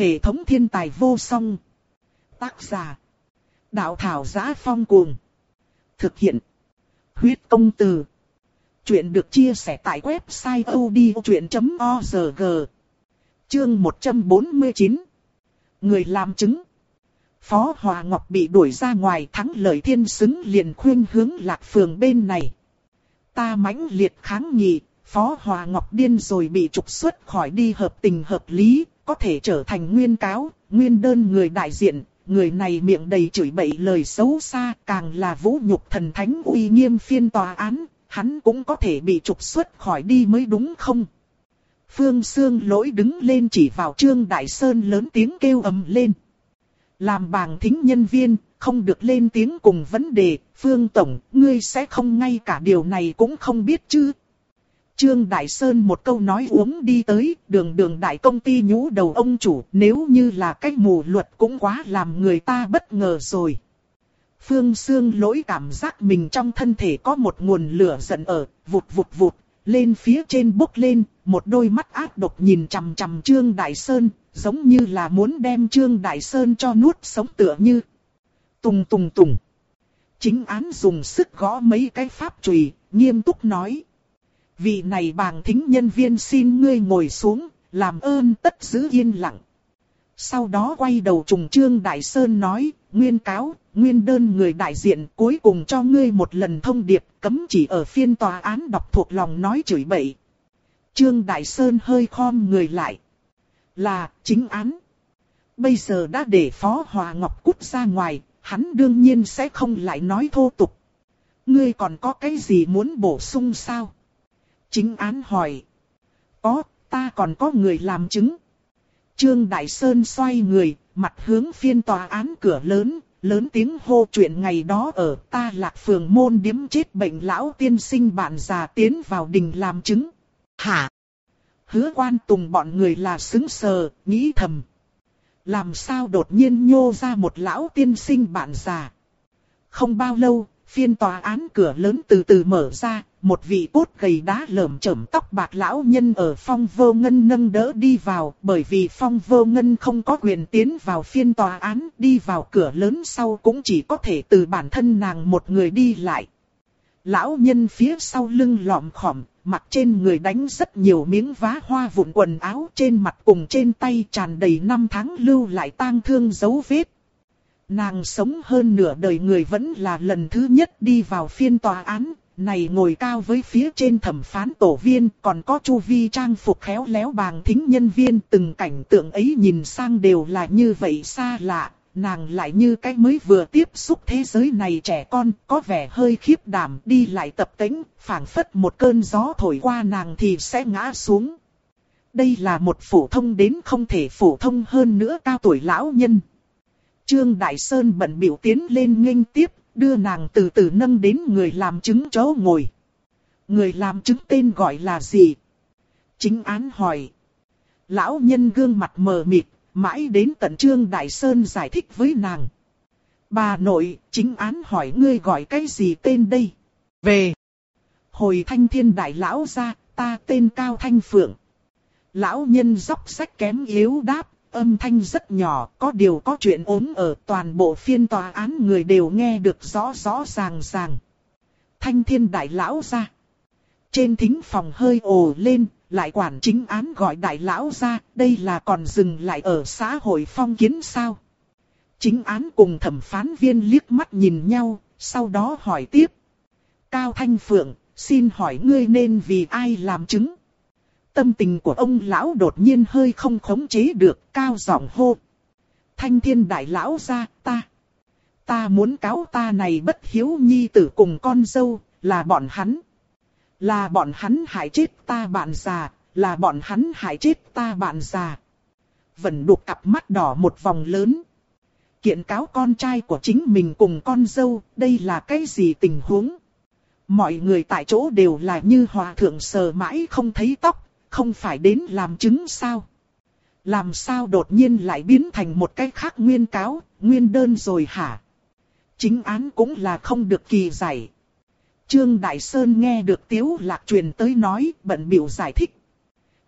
Hệ thống thiên tài vô song. Tác giả. Đạo thảo giá phong cuồng. Thực hiện. Huyết công từ. Chuyện được chia sẻ tại website odchuyện.org. Chương 149. Người làm chứng. Phó Hòa Ngọc bị đuổi ra ngoài thắng lợi thiên xứng liền khuyên hướng lạc phường bên này. Ta mãnh liệt kháng nghị, Phó Hòa Ngọc điên rồi bị trục xuất khỏi đi hợp tình hợp lý, có thể trở thành nguyên cáo, nguyên đơn người đại diện, người này miệng đầy chửi bậy lời xấu xa, càng là vũ nhục thần thánh uy nghiêm phiên tòa án, hắn cũng có thể bị trục xuất khỏi đi mới đúng không? Phương Sương lỗi đứng lên chỉ vào Trương Đại Sơn lớn tiếng kêu ầm lên. Làm bàng thính nhân viên, không được lên tiếng cùng vấn đề, Phương Tổng, ngươi sẽ không ngay cả điều này cũng không biết chứ. Trương Đại Sơn một câu nói uống đi tới, đường đường đại công ty nhũ đầu ông chủ, nếu như là cách mù luật cũng quá làm người ta bất ngờ rồi. Phương Sương lỗi cảm giác mình trong thân thể có một nguồn lửa giận ở, vụt vụt vụt, lên phía trên bốc lên, một đôi mắt ác độc nhìn chằm chằm Trương Đại Sơn, giống như là muốn đem Trương Đại Sơn cho nuốt sống tựa như. Tùng tùng tùng. Chính án dùng sức gõ mấy cái pháp chùy, nghiêm túc nói. Vị này bàng thính nhân viên xin ngươi ngồi xuống, làm ơn tất giữ yên lặng. Sau đó quay đầu trùng Trương Đại Sơn nói, nguyên cáo, nguyên đơn người đại diện cuối cùng cho ngươi một lần thông điệp, cấm chỉ ở phiên tòa án đọc thuộc lòng nói chửi bậy. Trương Đại Sơn hơi khom người lại. Là, chính án. Bây giờ đã để Phó Hòa Ngọc cút ra ngoài, hắn đương nhiên sẽ không lại nói thô tục. Ngươi còn có cái gì muốn bổ sung sao? Chính án hỏi. Có, ta còn có người làm chứng. Trương Đại Sơn xoay người, mặt hướng phiên tòa án cửa lớn, lớn tiếng hô chuyện ngày đó ở ta lạc phường môn điếm chết bệnh lão tiên sinh bạn già tiến vào đình làm chứng. Hả? Hứa quan tùng bọn người là xứng sờ, nghĩ thầm. Làm sao đột nhiên nhô ra một lão tiên sinh bạn già? Không bao lâu, phiên tòa án cửa lớn từ từ mở ra, một vị cốt gầy đá lởm chởm tóc bạc lão nhân ở phong vô ngân nâng đỡ đi vào, bởi vì phong vô ngân không có quyền tiến vào phiên tòa án, đi vào cửa lớn sau cũng chỉ có thể từ bản thân nàng một người đi lại. Lão nhân phía sau lưng lọm khỏm, mặt trên người đánh rất nhiều miếng vá hoa vụn quần áo trên mặt cùng trên tay tràn đầy năm tháng lưu lại tang thương dấu vết. Nàng sống hơn nửa đời người vẫn là lần thứ nhất đi vào phiên tòa án, này ngồi cao với phía trên thẩm phán tổ viên, còn có chu vi trang phục khéo léo bàng thính nhân viên, từng cảnh tượng ấy nhìn sang đều là như vậy xa lạ, nàng lại như cái mới vừa tiếp xúc thế giới này trẻ con, có vẻ hơi khiếp đảm, đi lại tập tính, phảng phất một cơn gió thổi qua nàng thì sẽ ngã xuống. Đây là một phổ thông đến không thể phổ thông hơn nữa cao tuổi lão nhân. Trương Đại Sơn bận biểu tiến lên nghênh tiếp, đưa nàng từ từ nâng đến người làm chứng chỗ ngồi. Người làm chứng tên gọi là gì? Chính án hỏi. Lão nhân gương mặt mờ mịt, mãi đến tận Trương Đại Sơn giải thích với nàng. Bà nội, chính án hỏi ngươi gọi cái gì tên đây? Về. Hồi thanh thiên đại lão ra, ta tên Cao Thanh Phượng. Lão nhân dốc sách kém yếu đáp, âm thanh rất nhỏ, có điều có chuyện ốm ở toàn bộ phiên tòa án người đều nghe được rõ rõ ràng ràng. Thanh thiên đại lão ra. Trên thính phòng hơi ồ lên, lại quản chính án gọi đại lão ra, đây là còn dừng lại ở xã hội phong kiến sao. Chính án cùng thẩm phán viên liếc mắt nhìn nhau, sau đó hỏi tiếp. Cao Thanh Phượng, xin hỏi ngươi nên vì ai làm chứng? Tâm tình của ông lão đột nhiên hơi không khống chế được, cao giọng hô. Thanh thiên đại lão ra, ta. Ta muốn cáo ta này bất hiếu nhi tử cùng con dâu, là bọn hắn. Là bọn hắn hại chết ta bạn già, là bọn hắn hại chết ta bạn già. Vẫn đục cặp mắt đỏ một vòng lớn. Kiện cáo con trai của chính mình cùng con dâu, đây là cái gì tình huống? Mọi người tại chỗ đều là như hòa thượng sờ mãi không thấy tóc, không phải đến làm chứng sao? Làm sao đột nhiên lại biến thành một cái khác nguyên cáo, nguyên đơn rồi hả? Chính án cũng là không được kỳ giải. Trương Đại Sơn nghe được Tiếu Lạc truyền tới nói, bận biểu giải thích.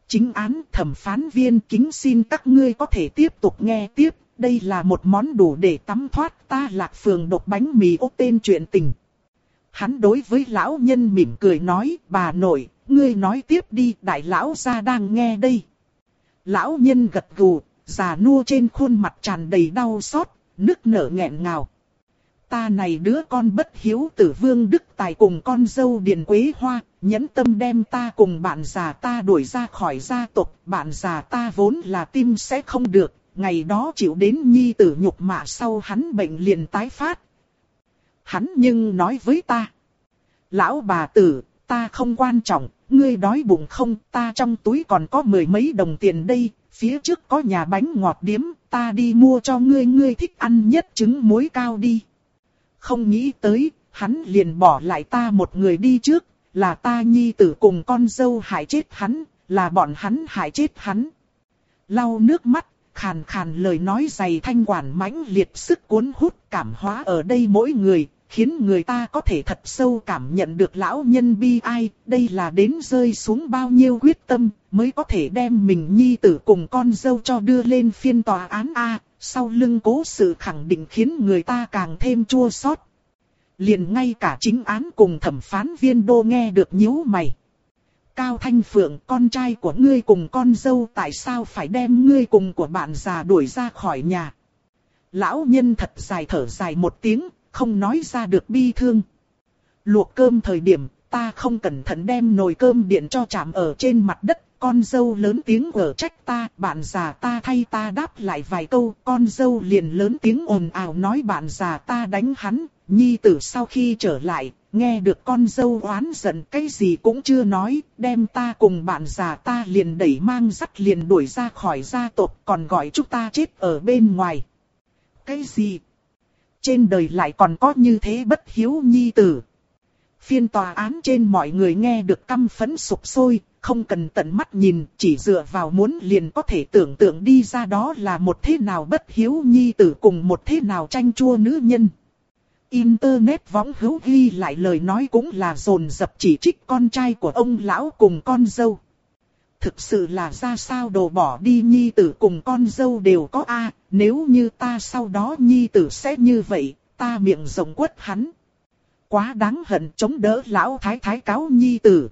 chính án thẩm phán viên kính xin các ngươi có thể tiếp tục nghe tiếp. Đây là một món đủ để tắm thoát ta lạc phường đột bánh mì ốc tên chuyện tình. Hắn đối với lão nhân mỉm cười nói, bà nội, ngươi nói tiếp đi, đại lão gia đang nghe đây. Lão nhân gật gù, già nua trên khuôn mặt tràn đầy đau xót, nức nở nghẹn ngào. Ta này đứa con bất hiếu tử vương Đức Tài cùng con dâu Điền Quế Hoa, nhẫn tâm đem ta cùng bạn già ta đuổi ra khỏi gia tộc, bạn già ta vốn là tim sẽ không được, ngày đó chịu đến nhi tử nhục mạ sau hắn bệnh liền tái phát. Hắn nhưng nói với ta, lão bà tử, ta không quan trọng, ngươi đói bụng không, ta trong túi còn có mười mấy đồng tiền đây, phía trước có nhà bánh ngọt điếm, ta đi mua cho ngươi, ngươi thích ăn nhất trứng muối cao đi. Không nghĩ tới, hắn liền bỏ lại ta một người đi trước, là ta nhi tử cùng con dâu hại chết hắn, là bọn hắn hại chết hắn. Lau nước mắt, khàn khàn lời nói dày thanh quản mãnh liệt sức cuốn hút cảm hóa ở đây mỗi người, khiến người ta có thể thật sâu cảm nhận được lão nhân bi ai, đây là đến rơi xuống bao nhiêu quyết tâm, mới có thể đem mình nhi tử cùng con dâu cho đưa lên phiên tòa án A, sau lưng cố sự khẳng định khiến người ta càng thêm chua xót. Liền ngay cả chính án cùng thẩm phán viên đô nghe được nhíu mày. Cao Thanh Phượng, con trai của ngươi cùng con dâu tại sao phải đem ngươi cùng của bạn già đuổi ra khỏi nhà? Lão nhân thật dài thở dài một tiếng, không nói ra được bi thương. Luộc cơm thời điểm, ta không cẩn thận đem nồi cơm điện cho chạm ở trên mặt đất, con dâu lớn tiếng ở trách ta, bạn già ta thay ta đáp lại vài câu, con dâu liền lớn tiếng ồn ào nói bạn già ta đánh hắn, nhi tử sau khi trở lại, nghe được con dâu oán giận cái gì cũng chưa nói, đem ta cùng bạn già ta liền đẩy mang dắt liền đuổi ra khỏi gia tộc còn gọi chúng ta chết ở bên ngoài. Cái gì? Trên đời lại còn có như thế bất hiếu nhi tử. Phiên tòa án trên mọi người nghe được căm phẫn sụp sôi, không cần tận mắt nhìn, chỉ dựa vào muốn liền có thể tưởng tượng đi ra đó là một thế nào bất hiếu nhi tử cùng một thế nào tranh chua nữ nhân. Internet võng hữu ghi lại lời nói cũng là dồn dập chỉ trích con trai của ông lão cùng con dâu. Thực sự là ra sao đồ bỏ đi nhi tử cùng con dâu đều có A, nếu như ta sau đó nhi tử sẽ như vậy, ta miệng rồng quất hắn. Quá đáng hận chống đỡ lão thái thái cáo nhi tử.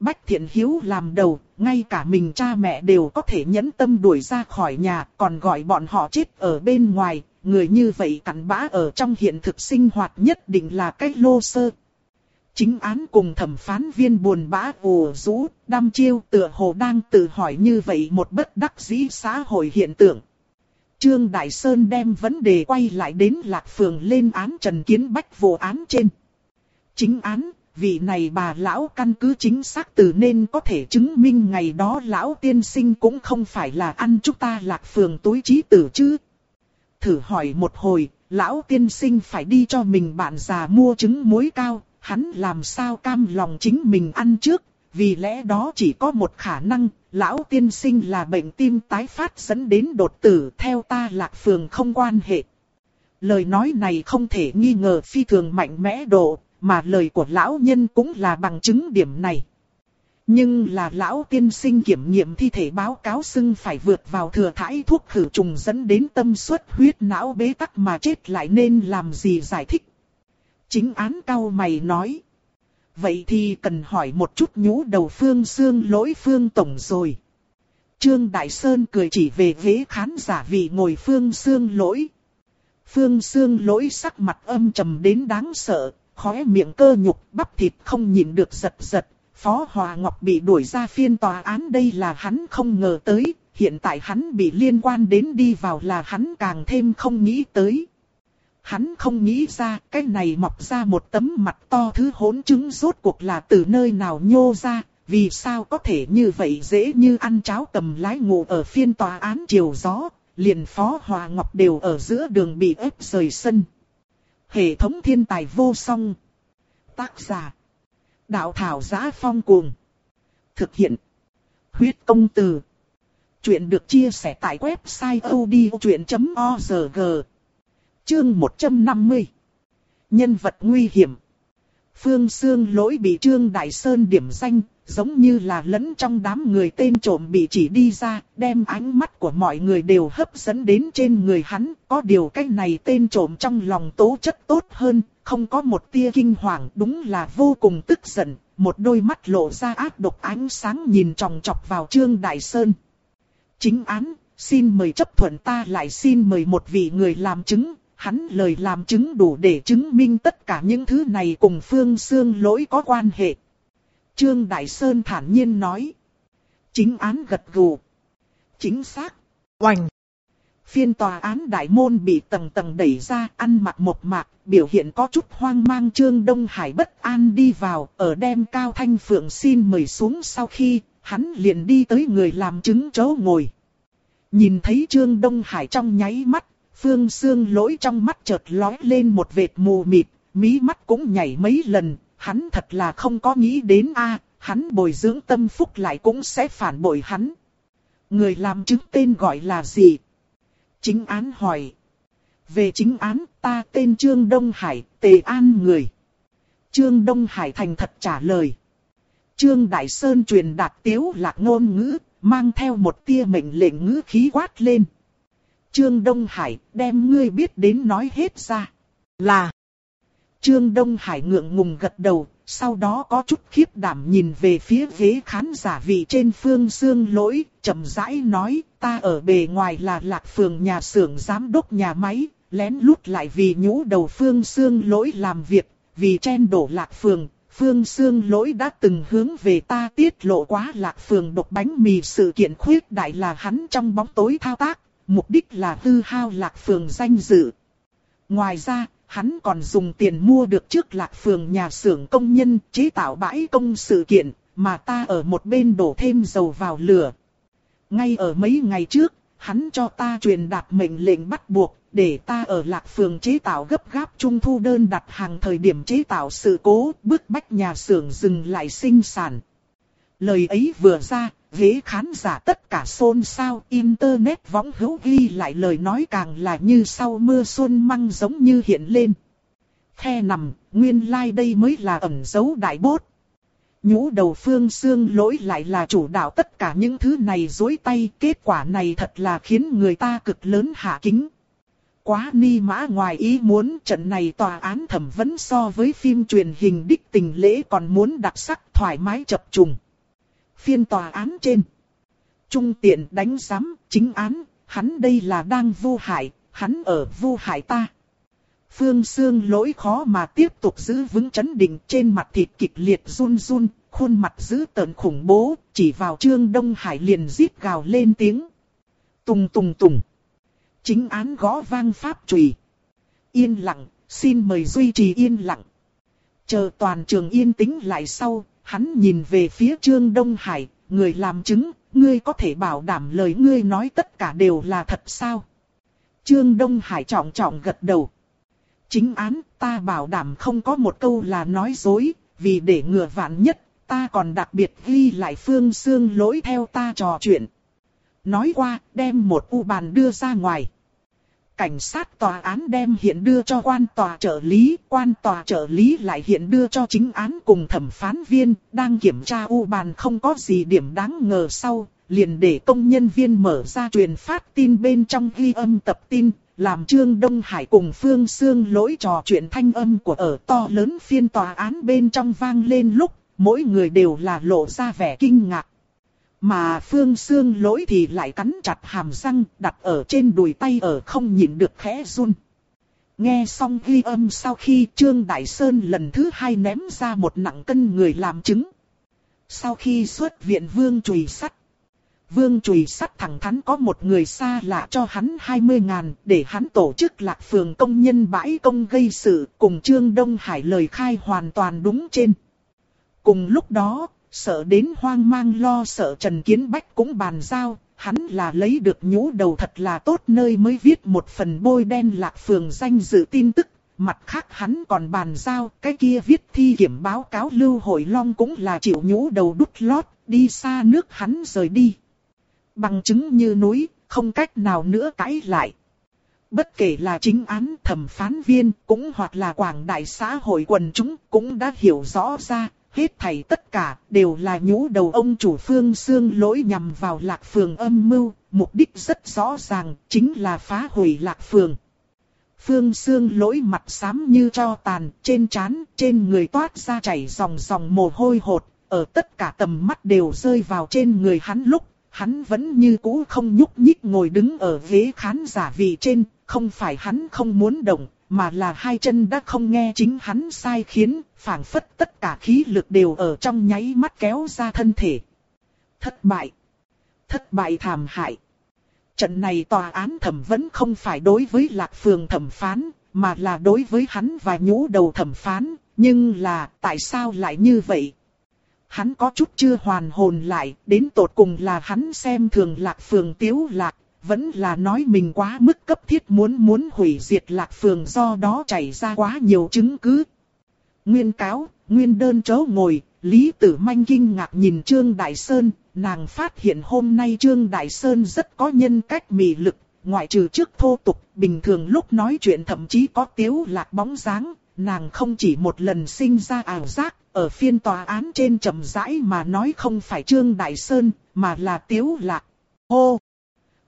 Bách thiện hiếu làm đầu, ngay cả mình cha mẹ đều có thể nhẫn tâm đuổi ra khỏi nhà, còn gọi bọn họ chết ở bên ngoài, người như vậy cặn bã ở trong hiện thực sinh hoạt nhất định là cái lô sơ. Chính án cùng thẩm phán viên buồn bã ồ rũ, đăm chiêu tựa hồ đang tự hỏi như vậy một bất đắc dĩ xã hội hiện tượng. Trương Đại Sơn đem vấn đề quay lại đến Lạc Phường lên án Trần Kiến Bách vô án trên. Chính án, vị này bà lão căn cứ chính xác từ nên có thể chứng minh ngày đó lão tiên sinh cũng không phải là ăn chúng ta Lạc Phường túi trí tử chứ. Thử hỏi một hồi, lão tiên sinh phải đi cho mình bạn già mua trứng muối cao, hắn làm sao cam lòng chính mình ăn trước, vì lẽ đó chỉ có một khả năng, lão tiên sinh là bệnh tim tái phát dẫn đến đột tử theo ta lạc phường không quan hệ. Lời nói này không thể nghi ngờ phi thường mạnh mẽ độ, mà lời của lão nhân cũng là bằng chứng điểm này. Nhưng là lão tiên sinh kiểm nghiệm thi thể báo cáo xưng phải vượt vào thừa thải thuốc khử trùng dẫn đến tâm suất huyết não bế tắc mà chết lại nên làm gì giải thích. Chính án cao mày nói. Vậy thì cần hỏi một chút nhũ đầu phương xương lỗi phương tổng rồi. Trương Đại Sơn cười chỉ về ghế khán giả vì ngồi phương xương lỗi. Phương xương lỗi sắc mặt âm trầm đến đáng sợ, khóe miệng cơ nhục bắp thịt không nhìn được giật giật. Phó Hòa Ngọc bị đuổi ra phiên tòa án đây là hắn không ngờ tới, hiện tại hắn bị liên quan đến đi vào là hắn càng thêm không nghĩ tới. Hắn không nghĩ ra cái này mọc ra một tấm mặt to thứ hỗn trứng rốt cuộc là từ nơi nào nhô ra, vì sao có thể như vậy dễ như ăn cháo cầm lái ngủ ở phiên tòa án chiều gió, liền phó Hòa Ngọc đều ở giữa đường bị ép rời sân. Hệ thống thiên tài vô song. Tác giả. Đạo thảo giá phong cuồng. Thực hiện. Huyết công từ. Chuyện được chia sẻ tại website odchuyện.org. Chương 150 Nhân vật nguy hiểm. Phương Sương lỗi bị Trương Đại Sơn điểm danh, giống như là lẫn trong đám người tên trộm bị chỉ đi ra, đem ánh mắt của mọi người đều hấp dẫn đến trên người hắn, có điều cái này tên trộm trong lòng tố chất tốt hơn, không có một tia kinh hoàng, đúng là vô cùng tức giận, một đôi mắt lộ ra ác độc ánh sáng nhìn tròng trọc vào Trương Đại Sơn. Chính án, xin mời chấp thuận ta lại xin mời một vị người làm chứng, hắn lời làm chứng đủ để chứng minh tất cả những thứ này cùng Phương Sương lỗi có quan hệ. Trương Đại Sơn thản nhiên nói. Chính án gật gù. Chính xác. Oành. Phiên tòa án đại môn bị tầng tầng đẩy ra, ăn mặc một mạc, biểu hiện có chút hoang mang Trương Đông Hải bất an đi vào, ở đem Cao Thanh Phượng xin mời xuống sau khi, hắn liền đi tới người làm chứng chỗ ngồi. Nhìn thấy Trương Đông Hải trong nháy mắt, Phương xương lỗi trong mắt chợt lói lên một vệt mù mịt, mí mắt cũng nhảy mấy lần, hắn thật là không có nghĩ đến a, hắn bồi dưỡng tâm phúc lại cũng sẽ phản bội hắn. Người làm chứng tên gọi là gì? Chính án hỏi. Về chính án, ta tên Trương Đông Hải, Tề An người. Trương Đông Hải thành thật trả lời. Trương Đại Sơn truyền đạt tiếu lạc ngôn ngữ, mang theo một tia mệnh lệnh ngữ khí quát lên. Trương Đông Hải, đem ngươi biết đến nói hết ra. Là. Trương Đông Hải ngượng ngùng gật đầu, sau đó có chút khiếp đảm nhìn về phía ghế khán giả vị trên phương xương lỗi, chậm rãi nói, ta ở bề ngoài là lạc phường nhà xưởng giám đốc nhà máy, lén lút lại vì nhũ đầu phương xương lỗi làm việc, vì chen đổ lạc phường. Phương Sương Lỗi đã từng hướng về ta tiết lộ quá lạc phường độc bánh mì sự kiện khuyết đại là hắn trong bóng tối thao tác, mục đích là hư hao lạc phường danh dự. Ngoài ra, hắn còn dùng tiền mua được trước lạc phường nhà xưởng công nhân chế tạo bãi công sự kiện, mà ta ở một bên đổ thêm dầu vào lửa. Ngay ở mấy ngày trước, hắn cho ta truyền đạt mệnh lệnh bắt buộc, để ta ở lạc phường chế tạo gấp gáp trung thu đơn đặt hàng thời điểm chế tạo sự cố, bức bách nhà xưởng dừng lại sinh sản. Lời ấy vừa ra, ghế khán giả tất cả xôn xao, internet võng hữu ghi lại lời nói càng là như sau mưa xuân măng giống như hiện lên. Khe nằm, nguyên lai like đây mới là ẩn dấu đại bốt. Nhũ đầu phương xương lỗi lại là chủ đạo tất cả những thứ này dối tay, kết quả này thật là khiến người ta cực lớn hạ kính. Quá ni mã ngoài ý muốn trận này tòa án thẩm vấn so với phim truyền hình đích tình lễ còn muốn đặc sắc thoải mái chập trùng phiên tòa án trên. Trung tiện đánh giám, chính án, hắn đây là đang vu hại, hắn ở vu hại ta. Phương xương lỗi khó mà tiếp tục giữ vững chấn định trên mặt thịt kịch liệt run run, khuôn mặt dữ tợn khủng bố, chỉ vào Trương Đông Hải liền giết gào lên tiếng. Tùng tùng tùng. Chính án gõ vang pháp trùy. Yên lặng, xin mời duy trì yên lặng. Chờ toàn trường yên tĩnh lại sau, hắn nhìn về phía Trương Đông Hải, người làm chứng, ngươi có thể bảo đảm lời ngươi nói tất cả đều là thật sao? Trương Đông Hải trọng trọng gật đầu. Chính án, ta bảo đảm không có một câu là nói dối, vì để ngừa vạn nhất, ta còn đặc biệt ghi lại phương xương lỗi theo ta trò chuyện. Nói qua, đem một u bàn đưa ra ngoài cảnh sát tòa án đem hiện đưa cho quan tòa trợ lý, quan tòa trợ lý lại hiện đưa cho chính án cùng thẩm phán viên, đang kiểm tra u bàn không có gì điểm đáng ngờ sau, liền để công nhân viên mở ra truyền phát tin bên trong ghi âm tập tin, làm Trương Đông Hải cùng Phương Sương lỗi trò chuyện thanh âm của ở to lớn phiên tòa án bên trong vang lên lúc, mỗi người đều là lộ ra vẻ kinh ngạc. Mà Phương xương lỗi thì lại cắn chặt hàm răng đặt ở trên đùi tay ở không nhịn được khẽ run. Nghe xong ghi âm sau khi Trương Đại Sơn lần thứ hai ném ra một nặng cân người làm chứng. Sau khi xuất viện Vương chùy sắt. Vương chùy sắt thẳng thắn có một người xa lạ cho hắn 20 ngàn để hắn tổ chức lạc phường công nhân bãi công gây sự cùng Trương Đông Hải lời khai hoàn toàn đúng trên. Cùng lúc đó, sợ đến hoang mang lo sợ Trần Kiến Bách cũng bàn giao, hắn là lấy được nhũ đầu thật là tốt nơi mới viết một phần bôi đen lạc phường danh dự tin tức. Mặt khác hắn còn bàn giao, cái kia viết thi kiểm báo cáo Lưu Hội Long cũng là chịu nhũ đầu đút lót, đi xa nước hắn rời đi. Bằng chứng như núi, không cách nào nữa cãi lại. Bất kể là chính án thẩm phán viên cũng hoặc là quảng đại xã hội quần chúng cũng đã hiểu rõ ra, hết thảy tất cả đều là nhũ đầu ông chủ phương xương lỗi nhằm vào lạc phường âm mưu, mục đích rất rõ ràng, chính là phá hủy lạc phường. Phương xương lỗi mặt xám như cho tàn, trên trán, trên người toát ra chảy dòng dòng mồ hôi hột, ở tất cả tầm mắt đều rơi vào trên người hắn lúc, hắn vẫn như cũ không nhúc nhích ngồi đứng ở ghế khán giả vị trên, không phải hắn không muốn động, mà là hai chân đã không nghe chính hắn sai khiến, phảng phất tất cả khí lực đều ở trong nháy mắt kéo ra thân thể. Thất bại. Thất bại thảm hại. Trận này tòa án thẩm vẫn không phải đối với Lạc Phường thẩm phán, mà là đối với hắn và nhũ đầu thẩm phán, nhưng là tại sao lại như vậy? Hắn có chút chưa hoàn hồn lại, đến tột cùng là hắn xem thường Lạc Phường tiếu lạc, vẫn là nói mình quá mức cấp thiết muốn muốn hủy diệt lạc phường do đó chảy ra quá nhiều chứng cứ. Nguyên cáo, nguyên đơn chớ ngồi, Lý Tử Manh kinh ngạc nhìn Trương Đại Sơn, nàng phát hiện hôm nay Trương Đại Sơn rất có nhân cách mị lực, ngoại trừ trước thô tục, bình thường lúc nói chuyện thậm chí có tiếu lạc bóng dáng, nàng không chỉ một lần sinh ra ảo giác, ở phiên tòa án trên trầm rãi mà nói không phải Trương Đại Sơn, mà là tiếu lạc. ô.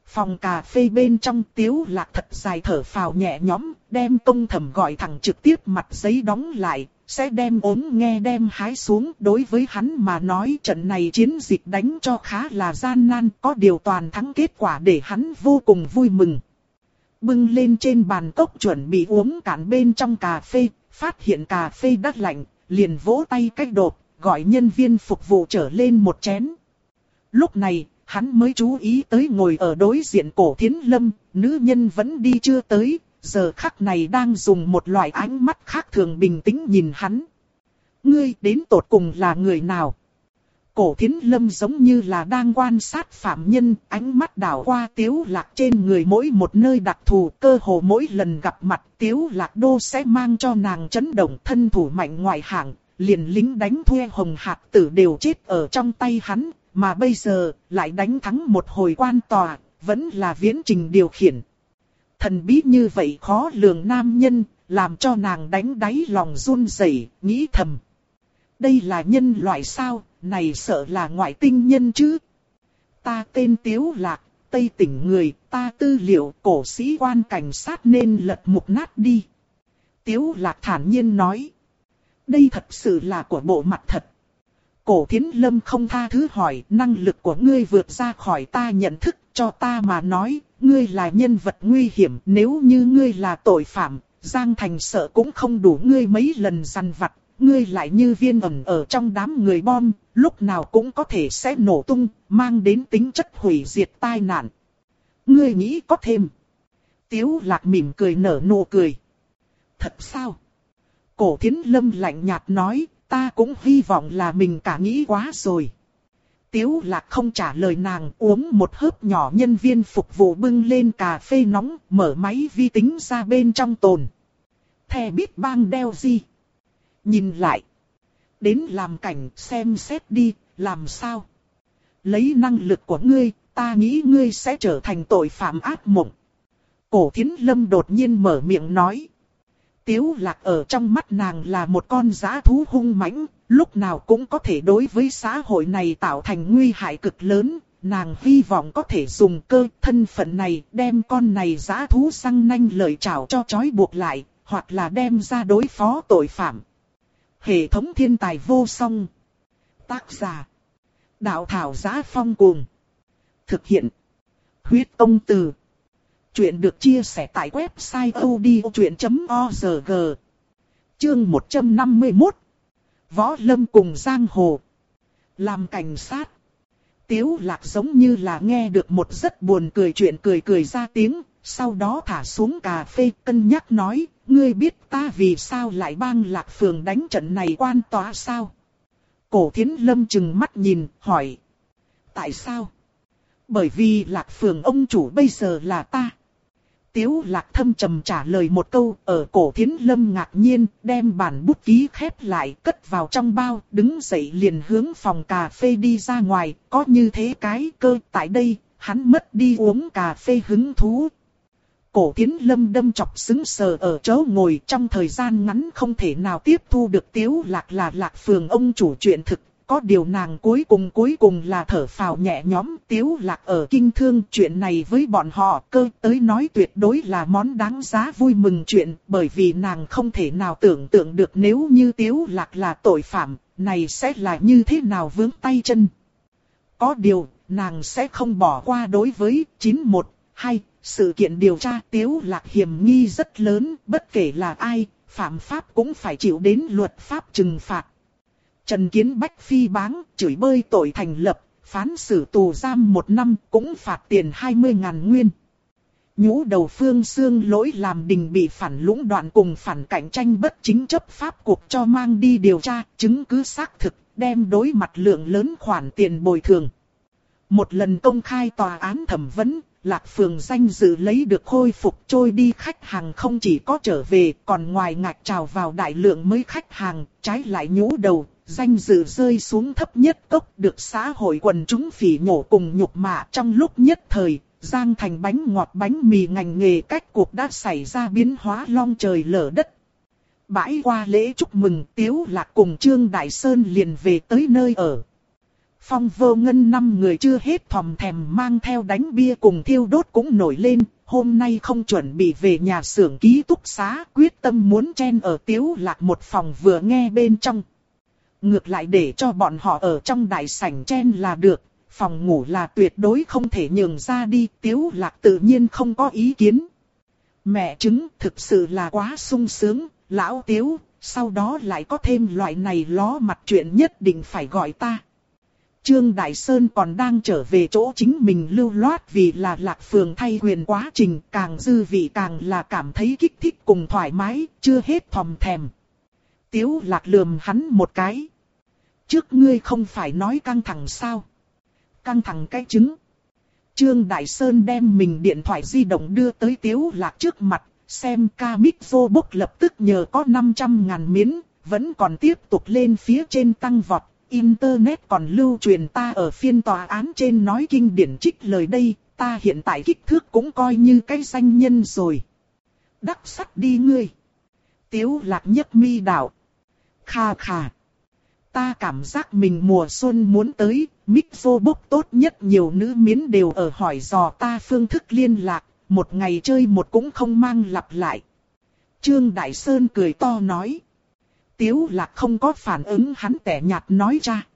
Phòng cà phê bên trong tiếu lạc thật dài thở phào nhẹ nhõm, đem công thẩm gọi thẳng trực tiếp mặt giấy đóng lại, sẽ đem ốm nghe đem hái xuống. Đối với hắn mà nói trận này chiến dịch đánh cho khá là gian nan, có điều toàn thắng kết quả để hắn vô cùng vui mừng. Bưng lên trên bàn cốc chuẩn bị uống cạn bên trong cà phê, phát hiện cà phê đắt lạnh, liền vỗ tay cách đột, gọi nhân viên phục vụ trở lên một chén. Lúc này, hắn mới chú ý tới ngồi ở đối diện cổ thiến lâm, nữ nhân vẫn đi chưa tới, giờ khắc này đang dùng một loại ánh mắt khác thường bình tĩnh nhìn hắn. Ngươi đến tột cùng là người nào? Cổ thiến lâm giống như là đang quan sát phạm nhân, ánh mắt đảo qua tiếu lạc trên người mỗi một nơi đặc thù, cơ hồ mỗi lần gặp mặt tiếu lạc đô sẽ mang cho nàng chấn động thân thủ mạnh ngoại hạng, liền lính đánh thuê hồng hạt tử đều chết ở trong tay hắn, mà bây giờ lại đánh thắng một hồi quan tòa, vẫn là viễn trình điều khiển. Thần bí như vậy khó lường nam nhân, làm cho nàng đánh đáy lòng run rẩy, nghĩ thầm. Đây là nhân loại sao, này sợ là ngoại tinh nhân chứ. Ta tên Tiếu Lạc, Tây tỉnh người, ta tư liệu cổ sĩ quan cảnh sát nên lật mục nát đi. Tiếu Lạc thản nhiên nói. Đây thật sự là của bộ mặt thật. Cổ thiến lâm không tha thứ hỏi, năng lực của ngươi vượt ra khỏi ta nhận thức, cho ta mà nói, ngươi là nhân vật nguy hiểm, nếu như ngươi là tội phạm, Giang Thành sợ cũng không đủ ngươi mấy lần săn vặt, ngươi lại như viên ẩn ở trong đám người bom, lúc nào cũng có thể sẽ nổ tung, mang đến tính chất hủy diệt tai nạn. Ngươi nghĩ có thêm. Tiếu lạc mỉm cười nở nụ cười. Thật sao? Cổ thiến lâm lạnh nhạt nói, ta cũng hy vọng là mình cả nghĩ quá rồi. Tiếu lạc không trả lời nàng uống một hớp nhỏ nhân viên phục vụ bưng lên cà phê nóng, mở máy vi tính ra bên trong tồn. Thè biết bang đeo gì? Nhìn lại. Đến làm cảnh xem xét đi, làm sao? Lấy năng lực của ngươi, ta nghĩ ngươi sẽ trở thành tội phạm ác mộng. Cổ thiến lâm đột nhiên mở miệng nói. Tiếu lạc ở trong mắt nàng là một con giã thú hung mãnh, lúc nào cũng có thể đối với xã hội này tạo thành nguy hại cực lớn. Nàng hy vọng có thể dùng cơ thân phận này đem con này giã thú săn nanh lợi chảo cho chói buộc lại, hoặc là đem ra đối phó tội phạm. Hệ thống thiên tài vô song. Tác giả. Đạo thảo giá phong cuồng. Thực hiện. Huyết công từ. Chuyện được chia sẻ tại website odchuyện.org Chương 151 Võ Lâm cùng Giang Hồ Làm cảnh sát Tiếu lạc giống như là nghe được một rất buồn cười chuyện cười cười ra tiếng, sau đó thả xuống cà phê cân nhắc nói, ngươi biết ta vì sao lại bang lạc phường đánh trận này quan tòa sao? Cổ thiến lâm chừng mắt nhìn, hỏi. Tại sao? Bởi vì lạc phường ông chủ bây giờ là ta. Tiếu lạc thâm trầm trả lời một câu, ở cổ thiến lâm ngạc nhiên, đem bản bút ký khép lại, cất vào trong bao, đứng dậy liền hướng phòng cà phê đi ra ngoài, có như thế cái cơ, tại đây, hắn mất đi uống cà phê hứng thú. cổ tiến lâm đâm chọc xứng sờ ở chỗ ngồi, trong thời gian ngắn không thể nào tiếp thu được tiếu lạc là lạc phường ông chủ chuyện thực. Có điều nàng cuối cùng cuối cùng là thở phào nhẹ nhõm tiếu lạc ở kinh thương chuyện này với bọn họ cơ tới nói tuyệt đối là món đáng giá vui mừng chuyện bởi vì nàng không thể nào tưởng tượng được nếu như tiếu lạc là tội phạm, này sẽ là như thế nào vướng tay chân. Có điều, nàng sẽ không bỏ qua đối với 912, sự kiện điều tra tiếu lạc hiểm nghi rất lớn, bất kể là ai, phạm pháp cũng phải chịu đến luật pháp trừng phạt. Trần Kiến Bách phi báng, chửi bơi tội thành lập, phán xử tù giam một năm cũng phạt tiền 20.000 nguyên. Nhũ đầu phương xương lỗi làm đình bị phản lũng đoạn cùng phản cạnh tranh bất chính chấp pháp cuộc cho mang đi điều tra, chứng cứ xác thực, đem đối mặt lượng lớn khoản tiền bồi thường. Một lần công khai tòa án thẩm vấn, Lạc Phường danh dự lấy được khôi phục trôi đi khách hàng không chỉ có trở về, còn ngoài ngạch trào vào đại lượng mới khách hàng, trái lại nhũ đầu, danh dự rơi xuống thấp nhất cốc được xã hội quần chúng phỉ nhổ cùng nhục mạ trong lúc nhất thời, Giang thành bánh ngọt bánh mì ngành nghề cách cuộc đã xảy ra biến hóa long trời lở đất. Bãi qua lễ chúc mừng Tiếu Lạc cùng Trương Đại Sơn liền về tới nơi ở. Phong vô ngân năm người chưa hết thòm thèm mang theo đánh bia cùng thiêu đốt cũng nổi lên, hôm nay không chuẩn bị về nhà xưởng ký túc xá, quyết tâm muốn chen ở tiếu lạc một phòng vừa nghe bên trong. Ngược lại để cho bọn họ ở trong đại sảnh chen là được, phòng ngủ là tuyệt đối không thể nhường ra đi, tiếu lạc tự nhiên không có ý kiến. Mẹ chứng thực sự là quá sung sướng, lão tiếu, sau đó lại có thêm loại này ló mặt chuyện nhất định phải gọi ta. Trương Đại Sơn còn đang trở về chỗ chính mình lưu loát vì là lạc phường thay quyền quá trình càng dư vị càng là cảm thấy kích thích cùng thoải mái, chưa hết thòm thèm. Tiếu lạc lườm hắn một cái. Trước ngươi không phải nói căng thẳng sao? Căng thẳng cái chứng. Trương Đại Sơn đem mình điện thoại di động đưa tới Tiếu lạc trước mặt, xem ca mic vô bốc lập tức nhờ có 500 ngàn miến, vẫn còn tiếp tục lên phía trên tăng vọt Internet còn lưu truyền ta ở phiên tòa án trên nói kinh điển trích lời đây, ta hiện tại kích thước cũng coi như cái danh nhân rồi. Đắc sắt đi ngươi. Tiếu lạc nhất mi đạo. Kha kha. Ta cảm giác mình mùa xuân muốn tới, Mixo bốc tốt nhất nhiều nữ miến đều ở hỏi dò ta phương thức liên lạc, một ngày chơi một cũng không mang lặp lại. Trương Đại Sơn cười to nói. Tiếu lạc không có phản ứng hắn tẻ nhạt nói ra.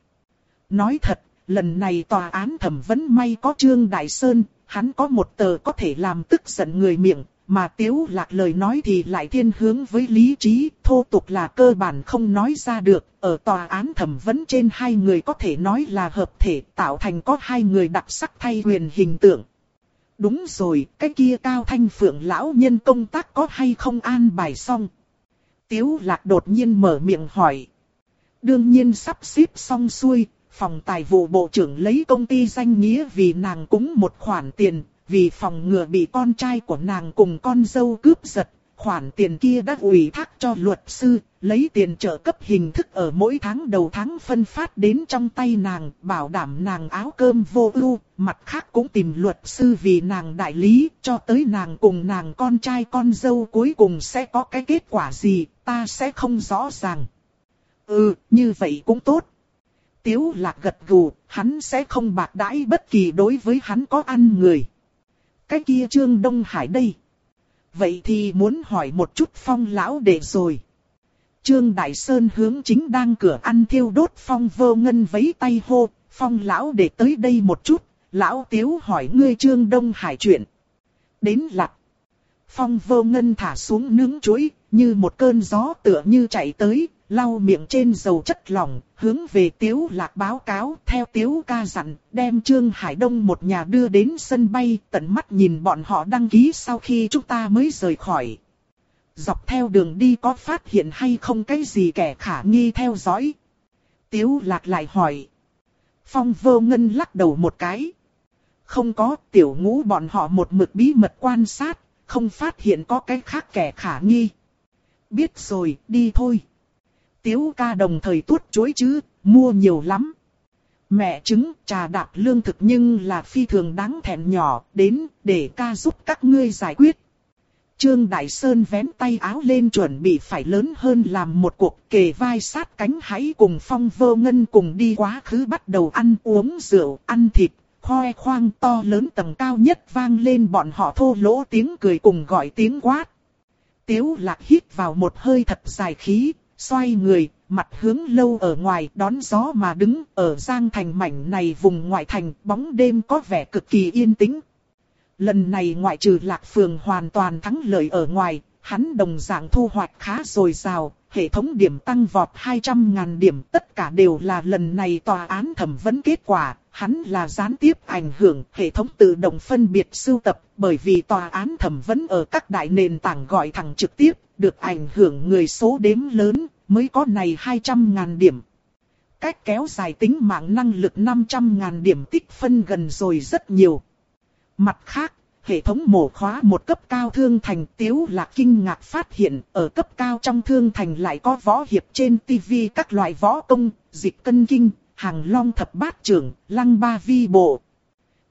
Nói thật, lần này tòa án thẩm vấn may có Trương Đại Sơn, hắn có một tờ có thể làm tức giận người miệng, mà tiếu lạc lời nói thì lại thiên hướng với lý trí, thô tục là cơ bản không nói ra được, ở tòa án thẩm vấn trên hai người có thể nói là hợp thể tạo thành có hai người đặc sắc thay quyền hình tượng. Đúng rồi, cái kia cao thanh phượng lão nhân công tác có hay không an bài xong. Tiếu lạc đột nhiên mở miệng hỏi. Đương nhiên sắp xếp xong xuôi, phòng tài vụ bộ trưởng lấy công ty danh nghĩa vì nàng cúng một khoản tiền, vì phòng ngừa bị con trai của nàng cùng con dâu cướp giật. Khoản tiền kia đã ủy thác cho luật sư, lấy tiền trợ cấp hình thức ở mỗi tháng đầu tháng phân phát đến trong tay nàng, bảo đảm nàng áo cơm vô ưu, mặt khác cũng tìm luật sư vì nàng đại lý, cho tới nàng cùng nàng con trai con dâu cuối cùng sẽ có cái kết quả gì, ta sẽ không rõ ràng. Ừ, như vậy cũng tốt. Tiếu lạc gật gù, hắn sẽ không bạc đãi bất kỳ đối với hắn có ăn người. Cái kia Trương Đông Hải đây. Vậy thì muốn hỏi một chút phong lão đệ rồi. Trương Đại Sơn hướng chính đang cửa ăn thiêu đốt phong vô ngân vấy tay hô, phong lão đệ tới đây một chút, lão tiếu hỏi ngươi Trương Đông Hải chuyện. Đến lạc. Phong vô ngân thả xuống nướng chuối, như một cơn gió tựa như chạy tới, lau miệng trên dầu chất lỏng, hướng về Tiếu Lạc báo cáo, theo Tiếu ca dặn, đem Trương Hải Đông một nhà đưa đến sân bay, tận mắt nhìn bọn họ đăng ký sau khi chúng ta mới rời khỏi. Dọc theo đường đi có phát hiện hay không cái gì kẻ khả nghi theo dõi? Tiếu Lạc lại hỏi. Phong vô ngân lắc đầu một cái. Không có, tiểu ngũ bọn họ một mực bí mật quan sát, không phát hiện có cái khác kẻ khả nghi. Biết rồi, đi thôi. Tiếu ca đồng thời tuốt chối chứ, mua nhiều lắm. Mẹ trứng, trà đạp lương thực nhưng là phi thường đáng thèm nhỏ, đến, để ca giúp các ngươi giải quyết. Trương Đại Sơn vén tay áo lên chuẩn bị phải lớn hơn làm một cuộc kề vai sát cánh hãy cùng phong vô ngân cùng đi quá khứ bắt đầu ăn uống rượu, ăn thịt, khoe khoang to lớn tầng cao nhất vang lên bọn họ thô lỗ tiếng cười cùng gọi tiếng quát. Tiếu lạc hít vào một hơi thật dài khí, xoay người, mặt hướng lâu ở ngoài đón gió mà đứng ở Giang Thành mảnh này vùng ngoại thành bóng đêm có vẻ cực kỳ yên tĩnh. Lần này ngoại trừ lạc phường hoàn toàn thắng lợi ở ngoài, hắn đồng dạng thu hoạch khá dồi dào, hệ thống điểm tăng vọt 200.000 điểm tất cả đều là lần này tòa án thẩm vấn kết quả, hắn là gián tiếp ảnh hưởng hệ thống tự động phân biệt sưu tập bởi vì tòa án thẩm vấn ở các đại nền tảng gọi thẳng trực tiếp, được ảnh hưởng người số đếm lớn, mới có này 200.000 điểm. Cách kéo dài tính mạng năng lực 500.000 điểm tích phân gần rồi rất nhiều. Mặt khác, hệ thống mổ khóa một cấp cao thương thành tiếu là kinh ngạc phát hiện ở cấp cao trong thương thành lại có võ hiệp trên TV các loại võ công, dịch cân kinh, hàng long thập bát trưởng, lăng ba vi bộ.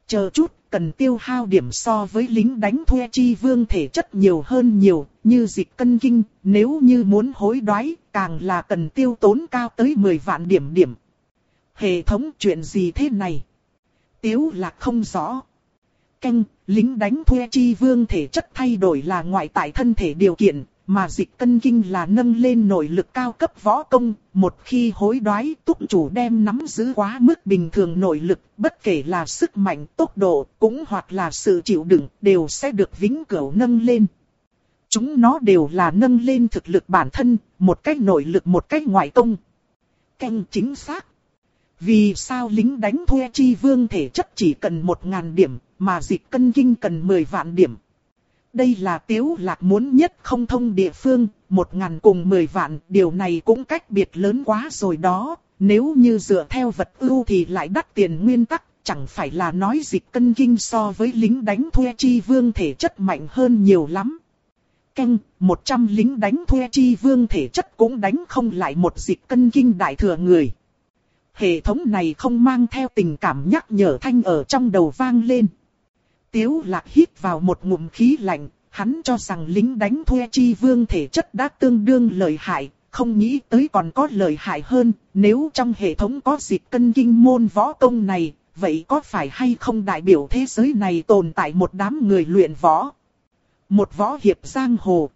Chờ chút, cần tiêu hao điểm so với lính đánh thuê chi vương thể chất nhiều hơn nhiều, như dịch cân kinh, nếu như muốn hối đoái, càng là cần tiêu tốn cao tới 10 vạn điểm điểm. Hệ thống chuyện gì thế này? Tiếu là không rõ. Canh, lính đánh thuê chi vương thể chất thay đổi là ngoại tại thân thể điều kiện, mà dịch cân kinh là nâng lên nội lực cao cấp võ công, một khi hối đoái túc chủ đem nắm giữ quá mức bình thường nội lực, bất kể là sức mạnh, tốc độ, cũng hoặc là sự chịu đựng, đều sẽ được vĩnh cửu nâng lên. Chúng nó đều là nâng lên thực lực bản thân, một cách nội lực một cách ngoại công. Canh chính xác. Vì sao lính đánh thuê chi vương thể chất chỉ cần một ngàn điểm, mà dịch cân kinh cần 10 vạn điểm. Đây là tiếu lạc muốn nhất không thông địa phương, một ngàn cùng 10 vạn, điều này cũng cách biệt lớn quá rồi đó. Nếu như dựa theo vật ưu thì lại đắt tiền nguyên tắc, chẳng phải là nói dịch cân kinh so với lính đánh thuê chi vương thể chất mạnh hơn nhiều lắm. Canh, 100 lính đánh thuê chi vương thể chất cũng đánh không lại một dịch cân kinh đại thừa người. Hệ thống này không mang theo tình cảm nhắc nhở thanh ở trong đầu vang lên. Tiếu lạc hít vào một ngụm khí lạnh, hắn cho rằng lính đánh thuê chi vương thể chất đã tương đương lợi hại, không nghĩ tới còn có lợi hại hơn, nếu trong hệ thống có dịp cân kinh môn võ công này, vậy có phải hay không đại biểu thế giới này tồn tại một đám người luyện võ? Một võ hiệp giang hồ.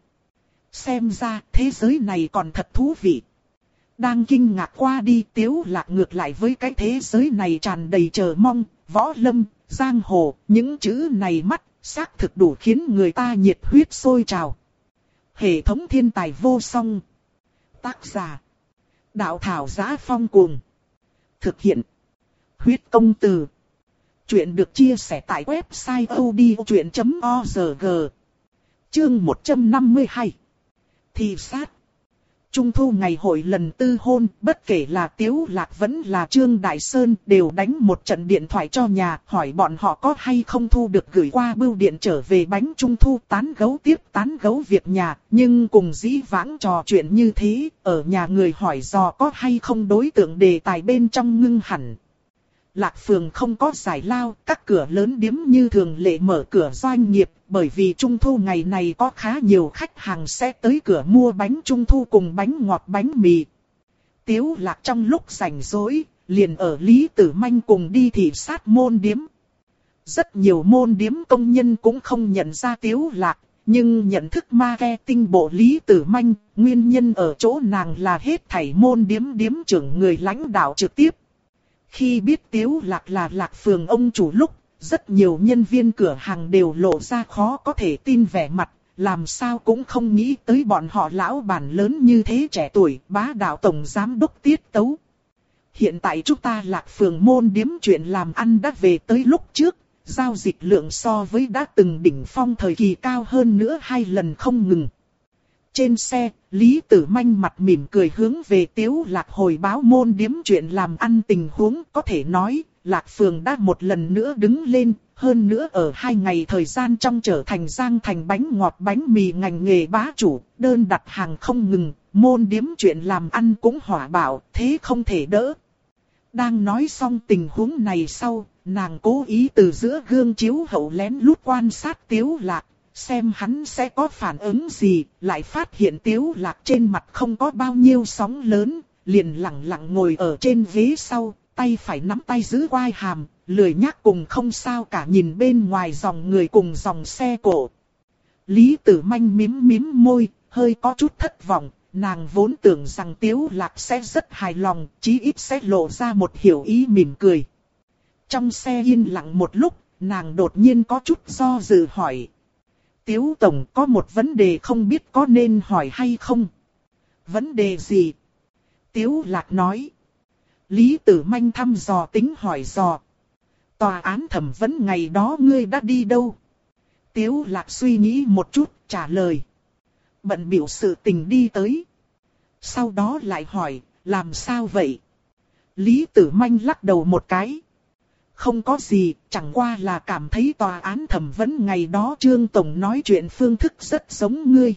Xem ra thế giới này còn thật thú vị. Đang kinh ngạc qua đi tiếu lạc ngược lại với cái thế giới này tràn đầy chờ mong, võ lâm, giang hồ, những chữ này mắt, xác thực đủ khiến người ta nhiệt huyết sôi trào. Hệ thống thiên tài vô song. Tác giả. Đạo thảo giá phong cuồng. Thực hiện. Huyết công từ. Chuyện được chia sẻ tại website odchuyện.org. Chương 152. Thì sát. Trung thu ngày hội lần tư hôn, bất kể là Tiếu Lạc vẫn là Trương Đại Sơn đều đánh một trận điện thoại cho nhà, hỏi bọn họ có hay không thu được gửi qua bưu điện trở về bánh trung thu tán gấu tiếp tán gấu việc nhà, nhưng cùng dĩ vãng trò chuyện như thế, ở nhà người hỏi dò có hay không đối tượng đề tài bên trong ngưng hẳn. Lạc Phường không có giải lao, các cửa lớn điếm như thường lệ mở cửa doanh nghiệp, bởi vì trung thu ngày này có khá nhiều khách hàng sẽ tới cửa mua bánh trung thu cùng bánh ngọt bánh mì. Tiếu Lạc trong lúc rảnh rỗi, liền ở Lý Tử Manh cùng đi thị sát môn điếm. Rất nhiều môn điếm công nhân cũng không nhận ra Tiếu Lạc, nhưng nhận thức marketing bộ Lý Tử Manh, nguyên nhân ở chỗ nàng là hết thảy môn điếm điếm trưởng người lãnh đạo trực tiếp khi biết Tiếu Lạc là Lạc Phường ông chủ lúc, rất nhiều nhân viên cửa hàng đều lộ ra khó có thể tin vẻ mặt, làm sao cũng không nghĩ tới bọn họ lão bản lớn như thế trẻ tuổi, bá đạo tổng giám đốc tiết tấu. Hiện tại chúng ta Lạc Phường môn điếm chuyện làm ăn đã về tới lúc trước, giao dịch lượng so với đã từng đỉnh phong thời kỳ cao hơn nữa hai lần không ngừng. Trên xe, Lý Tử Manh mặt mỉm cười hướng về Tiếu Lạc hồi báo môn điếm chuyện làm ăn tình huống có thể nói, Lạc Phường đã một lần nữa đứng lên, hơn nữa ở hai ngày thời gian trong trở thành giang thành bánh ngọt bánh mì ngành nghề bá chủ, đơn đặt hàng không ngừng, môn điếm chuyện làm ăn cũng hỏa bảo, thế không thể đỡ. Đang nói xong tình huống này sau, nàng cố ý từ giữa gương chiếu hậu lén lút quan sát Tiếu Lạc, xem hắn sẽ có phản ứng gì, lại phát hiện tiếu lạc trên mặt không có bao nhiêu sóng lớn, liền lặng lặng ngồi ở trên ghế sau, tay phải nắm tay giữ quai hàm, lười nhác cùng không sao cả nhìn bên ngoài dòng người cùng dòng xe cổ. Lý tử manh mím mím môi, hơi có chút thất vọng, nàng vốn tưởng rằng tiếu lạc sẽ rất hài lòng, chí ít sẽ lộ ra một hiểu ý mỉm cười. Trong xe yên lặng một lúc, nàng đột nhiên có chút do dự hỏi. Tiếu Tổng có một vấn đề không biết có nên hỏi hay không? Vấn đề gì? Tiếu Lạc nói. Lý Tử Manh thăm dò tính hỏi dò. Tòa án thẩm vấn ngày đó ngươi đã đi đâu? Tiếu Lạc suy nghĩ một chút, trả lời. Bận biểu sự tình đi tới. Sau đó lại hỏi, làm sao vậy? Lý Tử Manh lắc đầu một cái. Không có gì, chẳng qua là cảm thấy tòa án thẩm vấn ngày đó Trương Tổng nói chuyện phương thức rất giống ngươi.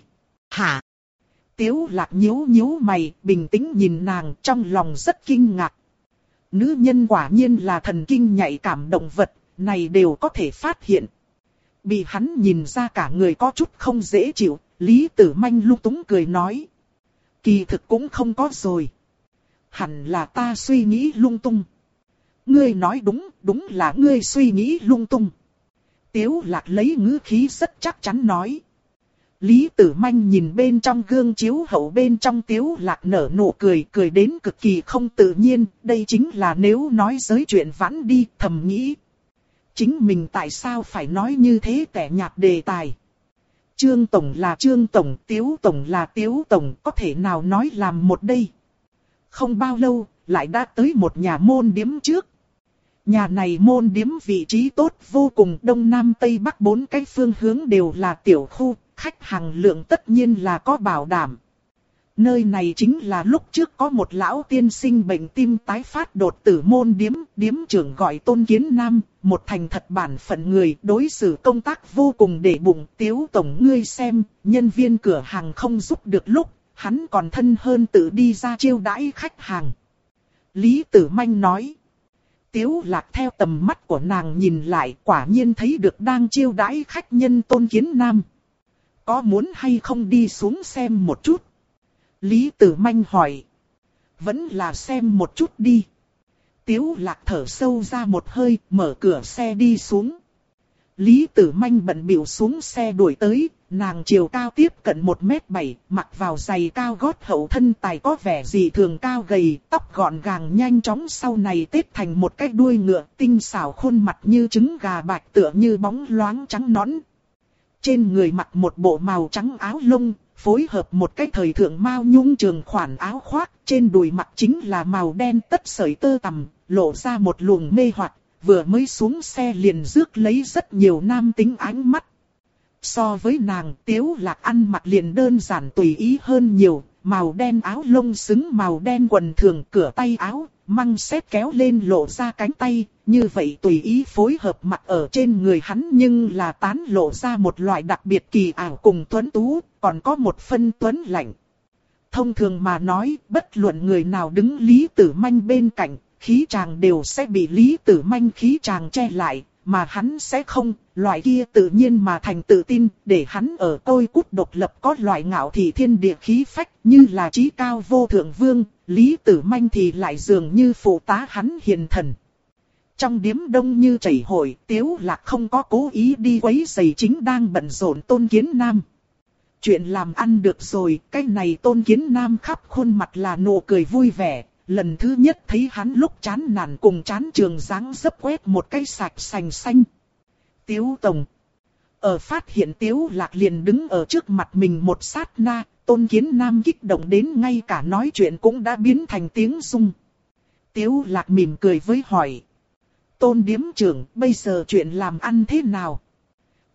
Hả? Tiếu lạc nhíu nhíu mày, bình tĩnh nhìn nàng trong lòng rất kinh ngạc. Nữ nhân quả nhiên là thần kinh nhạy cảm động vật, này đều có thể phát hiện. Bị hắn nhìn ra cả người có chút không dễ chịu, Lý Tử Manh lung túng cười nói. Kỳ thực cũng không có rồi. Hẳn là ta suy nghĩ lung tung. Ngươi nói đúng, đúng là ngươi suy nghĩ lung tung. Tiếu lạc lấy ngữ khí rất chắc chắn nói. Lý tử manh nhìn bên trong gương chiếu hậu bên trong tiếu lạc nở nụ cười, cười đến cực kỳ không tự nhiên, đây chính là nếu nói giới chuyện vãn đi, thầm nghĩ. Chính mình tại sao phải nói như thế tẻ nhạt đề tài. Trương Tổng là Trương Tổng, Tiếu Tổng là Tiếu Tổng, có thể nào nói làm một đây. Không bao lâu, lại đã tới một nhà môn điếm trước. Nhà này môn điếm vị trí tốt vô cùng đông nam tây bắc bốn cái phương hướng đều là tiểu khu, khách hàng lượng tất nhiên là có bảo đảm. Nơi này chính là lúc trước có một lão tiên sinh bệnh tim tái phát đột tử môn điếm, điếm trưởng gọi tôn kiến nam, một thành thật bản phận người đối xử công tác vô cùng để bụng tiếu tổng ngươi xem, nhân viên cửa hàng không giúp được lúc, hắn còn thân hơn tự đi ra chiêu đãi khách hàng. Lý Tử Manh nói. Tiếu lạc theo tầm mắt của nàng nhìn lại quả nhiên thấy được đang chiêu đãi khách nhân tôn kiến nam. Có muốn hay không đi xuống xem một chút? Lý Tử Manh hỏi. Vẫn là xem một chút đi. Tiếu lạc thở sâu ra một hơi, mở cửa xe đi xuống. Lý Tử Manh bận biểu xuống xe đuổi tới, nàng chiều cao tiếp cận 1m7, mặc vào giày cao gót hậu thân tài có vẻ gì thường cao gầy, tóc gọn gàng nhanh chóng sau này tết thành một cái đuôi ngựa tinh xảo khuôn mặt như trứng gà bạch tựa như bóng loáng trắng nõn. Trên người mặc một bộ màu trắng áo lông, phối hợp một cái thời thượng mao nhung trường khoản áo khoác, trên đùi mặc chính là màu đen tất sợi tơ tằm, lộ ra một luồng mê hoặc vừa mới xuống xe liền rước lấy rất nhiều nam tính ánh mắt. So với nàng, tiếu lạc ăn mặc liền đơn giản tùy ý hơn nhiều, màu đen áo lông xứng màu đen quần thường cửa tay áo, măng xếp kéo lên lộ ra cánh tay, như vậy tùy ý phối hợp mặt ở trên người hắn nhưng là tán lộ ra một loại đặc biệt kỳ ảo cùng tuấn tú, còn có một phân tuấn lạnh. Thông thường mà nói, bất luận người nào đứng Lý Tử Manh bên cạnh, khí chàng đều sẽ bị Lý Tử Manh khí chàng che lại, mà hắn sẽ không, loại kia tự nhiên mà thành tự tin, để hắn ở tôi cút độc lập có loại ngạo thị thiên địa khí phách như là trí cao vô thượng vương, Lý Tử Manh thì lại dường như phụ tá hắn hiền thần. Trong điếm đông như chảy hội, Tiếu Lạc không có cố ý đi quấy giày chính đang bận rộn tôn kiến nam. Chuyện làm ăn được rồi, cái này tôn kiến nam khắp khuôn mặt là nụ cười vui vẻ, lần thứ nhất thấy hắn lúc chán nản cùng chán trường dáng dấp quét một cái sạch sành xanh. Tiếu Tổng Ở phát hiện Tiếu Lạc liền đứng ở trước mặt mình một sát na, tôn kiến nam kích động đến ngay cả nói chuyện cũng đã biến thành tiếng sung. Tiếu Lạc mỉm cười với hỏi. Tôn điếm trưởng, bây giờ chuyện làm ăn thế nào?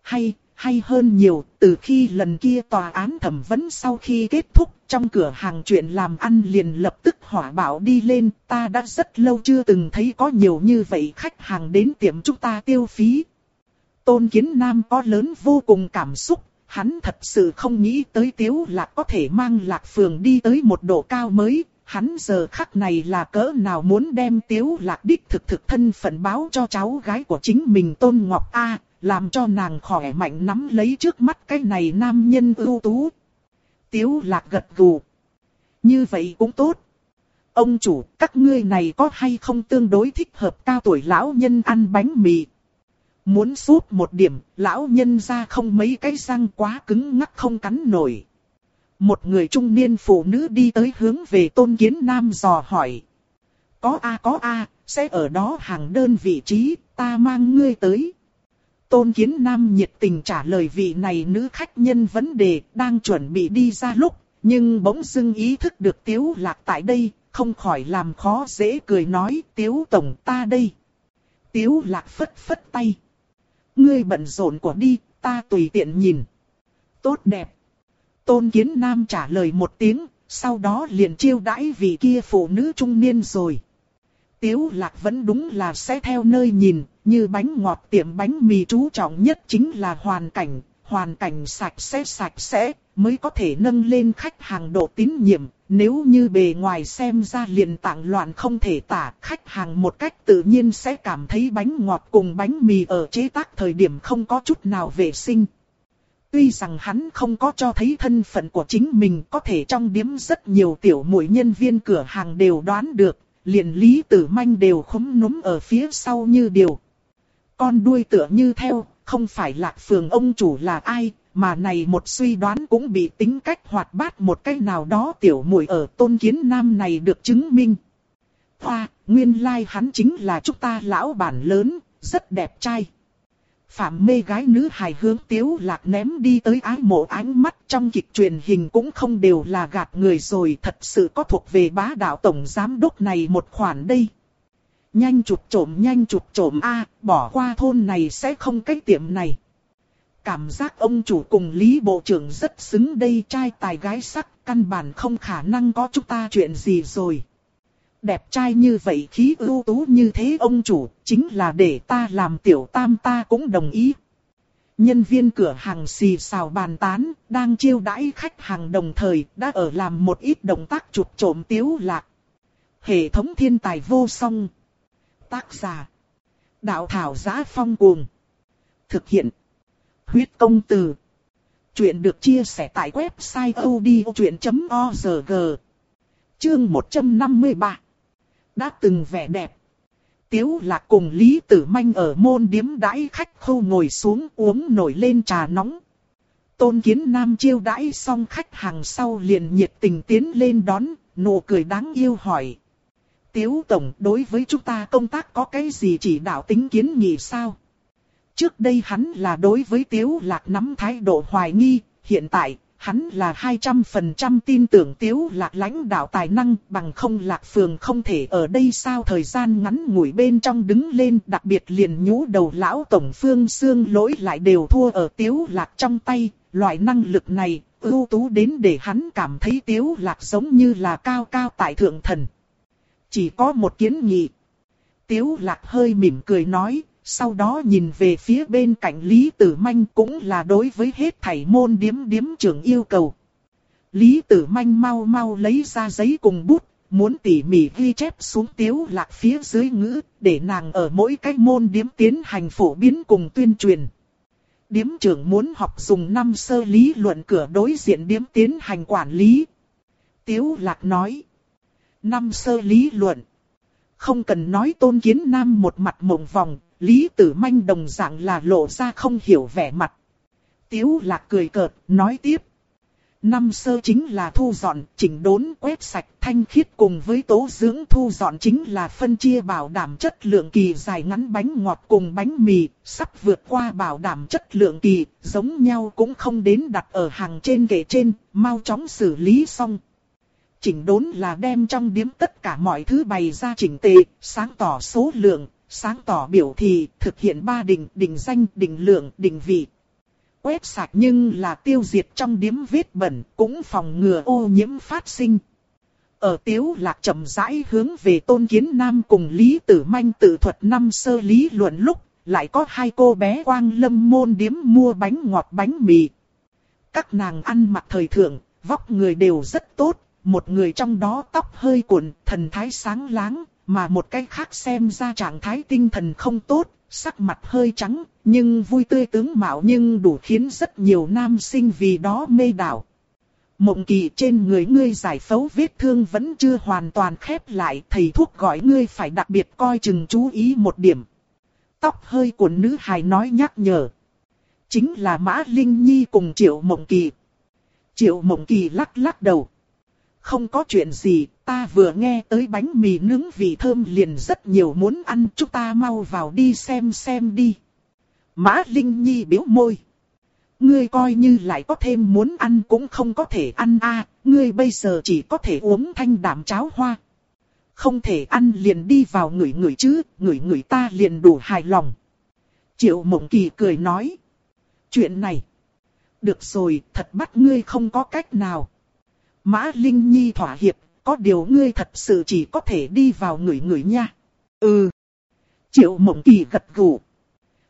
Hay, hay hơn nhiều, từ khi lần kia tòa án thẩm vấn sau khi kết thúc, trong cửa hàng chuyện làm ăn liền lập tức hỏa bảo đi lên, ta đã rất lâu chưa từng thấy có nhiều như vậy khách hàng đến tiệm chúng ta tiêu phí. Tôn Kiến Nam có lớn vô cùng cảm xúc, hắn thật sự không nghĩ tới Tiếu Lạc có thể mang Lạc Phường đi tới một độ cao mới, hắn giờ khắc này là cỡ nào muốn đem Tiếu Lạc đích thực thực thân phận báo cho cháu gái của chính mình Tôn Ngọc A, làm cho nàng khỏe mạnh nắm lấy trước mắt cái này nam nhân ưu tú. Tiếu lạc gật gù. Như vậy cũng tốt. Ông chủ, các ngươi này có hay không tương đối thích hợp cao tuổi lão nhân ăn bánh mì? Muốn suốt một điểm, lão nhân ra không mấy cái răng quá cứng ngắc không cắn nổi. Một người trung niên phụ nữ đi tới hướng về tôn kiến nam dò hỏi. Có a có a, sẽ ở đó hàng đơn vị trí, ta mang ngươi tới. Tôn kiến nam nhiệt tình trả lời vị này nữ khách nhân vấn đề đang chuẩn bị đi ra lúc, nhưng bỗng dưng ý thức được tiếu lạc tại đây, không khỏi làm khó dễ cười nói tiếu tổng ta đây. Tiếu lạc phất phất tay. Ngươi bận rộn của đi, ta tùy tiện nhìn. Tốt đẹp. Tôn Kiến Nam trả lời một tiếng, sau đó liền chiêu đãi vị kia phụ nữ trung niên rồi. Tiếu lạc vẫn đúng là sẽ theo nơi nhìn, như bánh ngọt tiệm bánh mì chú trọng nhất chính là hoàn cảnh, hoàn cảnh sạch sẽ sạch sẽ, mới có thể nâng lên khách hàng độ tín nhiệm. Nếu như bề ngoài xem ra liền tạng loạn không thể tả, khách hàng một cách tự nhiên sẽ cảm thấy bánh ngọt cùng bánh mì ở chế tác thời điểm không có chút nào vệ sinh. Tuy rằng hắn không có cho thấy thân phận của chính mình có thể trong điếm rất nhiều tiểu mũi nhân viên cửa hàng đều đoán được, liền lý tử manh đều khúm núm ở phía sau như điều. Con đuôi tựa như theo, không phải lạc phường ông chủ là ai, mà này một suy đoán cũng bị tính cách hoạt bát một cách nào đó tiểu muội ở tôn kiến nam này được chứng minh. Hoa, nguyên lai like hắn chính là chúng ta lão bản lớn, rất đẹp trai. Phạm mê gái nữ hài hướng tiếu lạc ném đi tới ái mộ ánh mắt trong kịch truyền hình cũng không đều là gạt người rồi thật sự có thuộc về bá đạo tổng giám đốc này một khoản đây. Nhanh chụp trộm nhanh chụp trộm a bỏ qua thôn này sẽ không cái tiệm này. Cảm giác ông chủ cùng Lý Bộ trưởng rất xứng đây trai tài gái sắc, căn bản không khả năng có chúng ta chuyện gì rồi. Đẹp trai như vậy khí ưu tú như thế ông chủ, chính là để ta làm tiểu tam ta cũng đồng ý. Nhân viên cửa hàng xì xào bàn tán, đang chiêu đãi khách hàng đồng thời, đã ở làm một ít động tác chụp trộm tiếu lạc. Hệ thống thiên tài vô song. Tác giả. Đạo thảo giá phong cuồng. Thực hiện. Huyết công từ. Chuyện được chia sẻ tại website odchuyện.org. Chương 153. Đã từng vẻ đẹp. Tiếu lạc cùng Lý Tử Manh ở môn điếm đãi khách khâu ngồi xuống uống nổi lên trà nóng. Tôn Kiến Nam chiêu đãi xong khách hàng sau liền nhiệt tình tiến lên đón, nụ cười đáng yêu hỏi. Tiếu Tổng đối với chúng ta công tác có cái gì chỉ đạo tính kiến nghị sao? Trước đây hắn là đối với Tiếu Lạc nắm thái độ hoài nghi, hiện tại hắn là 200% tin tưởng Tiếu Lạc lãnh đạo tài năng bằng không Lạc Phường không thể ở đây sao thời gian ngắn ngủi bên trong đứng lên đặc biệt liền nhũ đầu lão Tổng Phương xương lỗi lại đều thua ở Tiếu Lạc trong tay, loại năng lực này ưu tú đến để hắn cảm thấy Tiếu Lạc giống như là cao cao tại thượng thần. Chỉ có một kiến nghị. Tiếu lạc hơi mỉm cười nói, sau đó nhìn về phía bên cạnh Lý Tử Manh cũng là đối với hết thảy môn điếm điếm trưởng yêu cầu. Lý Tử Manh mau mau lấy ra giấy cùng bút, muốn tỉ mỉ ghi chép xuống tiếu lạc phía dưới ngữ, để nàng ở mỗi cái môn điếm tiến hành phổ biến cùng tuyên truyền. Điếm trưởng muốn học dùng năm sơ lý luận cửa đối diện điếm tiến hành quản lý. Tiếu lạc nói năm sơ lý luận. Không cần nói tôn kiến nam một mặt mộng vòng, Lý Tử Manh đồng dạng là lộ ra không hiểu vẻ mặt. Tiếu lạc cười cợt, nói tiếp. Năm sơ chính là thu dọn, chỉnh đốn, quét sạch, thanh khiết cùng với tố dưỡng thu dọn chính là phân chia bảo đảm chất lượng kỳ dài ngắn bánh ngọt cùng bánh mì, sắp vượt qua bảo đảm chất lượng kỳ, giống nhau cũng không đến đặt ở hàng trên kệ trên, mau chóng xử lý xong chỉnh đốn là đem trong điếm tất cả mọi thứ bày ra chỉnh tề, sáng tỏ số lượng, sáng tỏ biểu thị, thực hiện ba đỉnh, đỉnh danh, đỉnh lượng, đỉnh vị. Quét sạch nhưng là tiêu diệt trong điếm vết bẩn, cũng phòng ngừa ô nhiễm phát sinh. Ở tiếu lạc chậm rãi hướng về tôn kiến nam cùng Lý Tử Manh tự thuật năm sơ lý luận lúc, lại có hai cô bé quang lâm môn điếm mua bánh ngọt bánh mì. Các nàng ăn mặc thời thượng, vóc người đều rất tốt, một người trong đó tóc hơi cuộn, thần thái sáng láng, mà một cái khác xem ra trạng thái tinh thần không tốt, sắc mặt hơi trắng, nhưng vui tươi tướng mạo nhưng đủ khiến rất nhiều nam sinh vì đó mê đảo. Mộng kỳ trên người ngươi giải phẫu vết thương vẫn chưa hoàn toàn khép lại, thầy thuốc gọi ngươi phải đặc biệt coi chừng chú ý một điểm. Tóc hơi của nữ hài nói nhắc nhở. Chính là Mã Linh Nhi cùng Triệu Mộng Kỳ. Triệu Mộng Kỳ lắc lắc đầu. Không có chuyện gì, ta vừa nghe tới bánh mì nướng vị thơm liền rất nhiều muốn ăn, chúng ta mau vào đi xem xem đi. Mã Linh Nhi biếu môi. Ngươi coi như lại có thêm muốn ăn cũng không có thể ăn a, ngươi bây giờ chỉ có thể uống thanh đạm cháo hoa. Không thể ăn liền đi vào người người chứ, người người ta liền đủ hài lòng. Triệu Mộng Kỳ cười nói. Chuyện này. Được rồi, thật bắt ngươi không có cách nào. Mã Linh Nhi thỏa hiệp, có điều ngươi thật sự chỉ có thể đi vào người người nha. Ừ. Triệu Mộng Kỳ gật gù.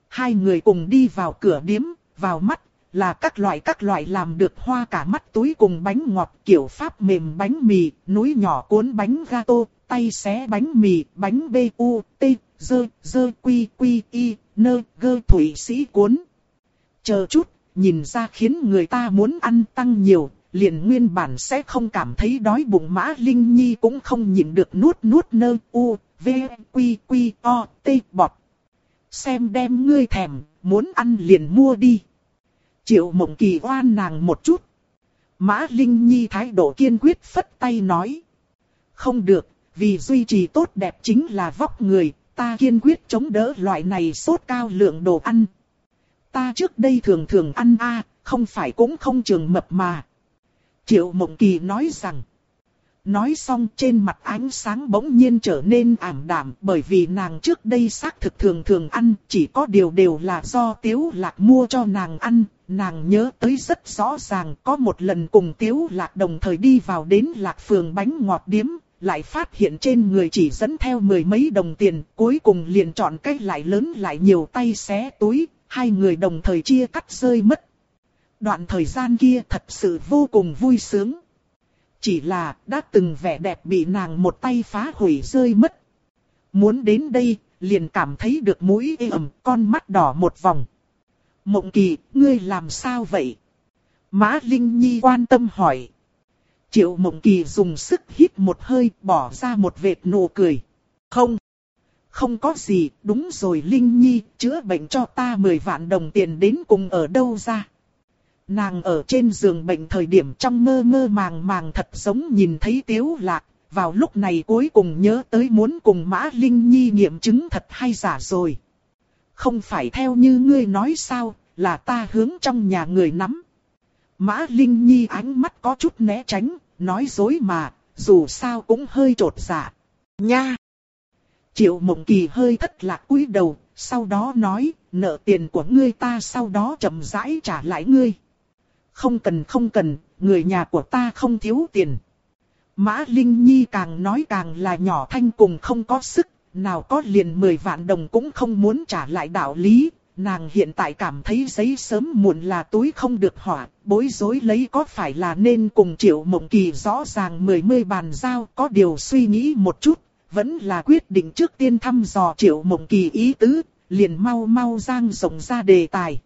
Hai người cùng đi vào cửa điếm, vào mắt, là các loại các loại làm được hoa cả mắt túi cùng bánh ngọt kiểu pháp mềm bánh mì, núi nhỏ cuốn bánh gato, tay xé bánh mì, bánh bê u, t, dơ, dơ, quy, quy, y, nơ, gơ thủy sĩ cuốn. Chờ chút, nhìn ra khiến người ta muốn ăn tăng nhiều, liền nguyên bản sẽ không cảm thấy đói bụng mã Linh Nhi cũng không nhịn được nuốt nuốt nơ, u, v, quy, quy, o, t, bọt. Xem đem ngươi thèm, muốn ăn liền mua đi. Triệu mộng kỳ oan nàng một chút. Mã Linh Nhi thái độ kiên quyết phất tay nói. Không được, vì duy trì tốt đẹp chính là vóc người, ta kiên quyết chống đỡ loại này sốt cao lượng đồ ăn. Ta trước đây thường thường ăn a, không phải cũng không trường mập mà. Triệu Mộng Kỳ nói rằng. Nói xong trên mặt ánh sáng bỗng nhiên trở nên ảm đạm bởi vì nàng trước đây xác thực thường thường ăn, chỉ có điều đều là do Tiếu Lạc mua cho nàng ăn, nàng nhớ tới rất rõ ràng có một lần cùng Tiếu Lạc đồng thời đi vào đến Lạc Phường bánh ngọt điếm, lại phát hiện trên người chỉ dẫn theo mười mấy đồng tiền, cuối cùng liền chọn cách lại lớn lại nhiều tay xé túi, hai người đồng thời chia cắt rơi mất. Đoạn thời gian kia thật sự vô cùng vui sướng. Chỉ là đã từng vẻ đẹp bị nàng một tay phá hủy rơi mất. Muốn đến đây, liền cảm thấy được mũi ê ẩm, con mắt đỏ một vòng. Mộng kỳ, ngươi làm sao vậy? Mã Linh Nhi quan tâm hỏi. Triệu Mộng Kỳ dùng sức hít một hơi, bỏ ra một vệt nụ cười. Không, không có gì, đúng rồi Linh Nhi, chữa bệnh cho ta 10 vạn đồng tiền đến cùng ở đâu ra. Nàng ở trên giường bệnh thời điểm trong mơ mơ màng màng thật giống nhìn thấy tiếu lạc, vào lúc này cuối cùng nhớ tới muốn cùng Mã Linh Nhi nghiệm chứng thật hay giả rồi. Không phải theo như ngươi nói sao, là ta hướng trong nhà người nắm. Mã Linh Nhi ánh mắt có chút né tránh, nói dối mà, dù sao cũng hơi trột dạ. Nha! Triệu Mộng Kỳ hơi thất lạc cúi đầu, sau đó nói, nợ tiền của ngươi ta sau đó chậm rãi trả lại ngươi. Không cần không cần, người nhà của ta không thiếu tiền. Mã Linh Nhi càng nói càng là nhỏ thanh cùng không có sức, nào có liền 10 vạn đồng cũng không muốn trả lại đạo lý, Nàng hiện tại cảm thấy giấy sớm muộn là túi không được hỏa, bối rối lấy có phải là nên cùng triệu mộng kỳ rõ ràng mười mươi bàn giao có điều suy nghĩ một chút, vẫn là quyết định trước tiên thăm dò triệu mộng kỳ ý tứ, liền mau mau giang rộng ra đề tài.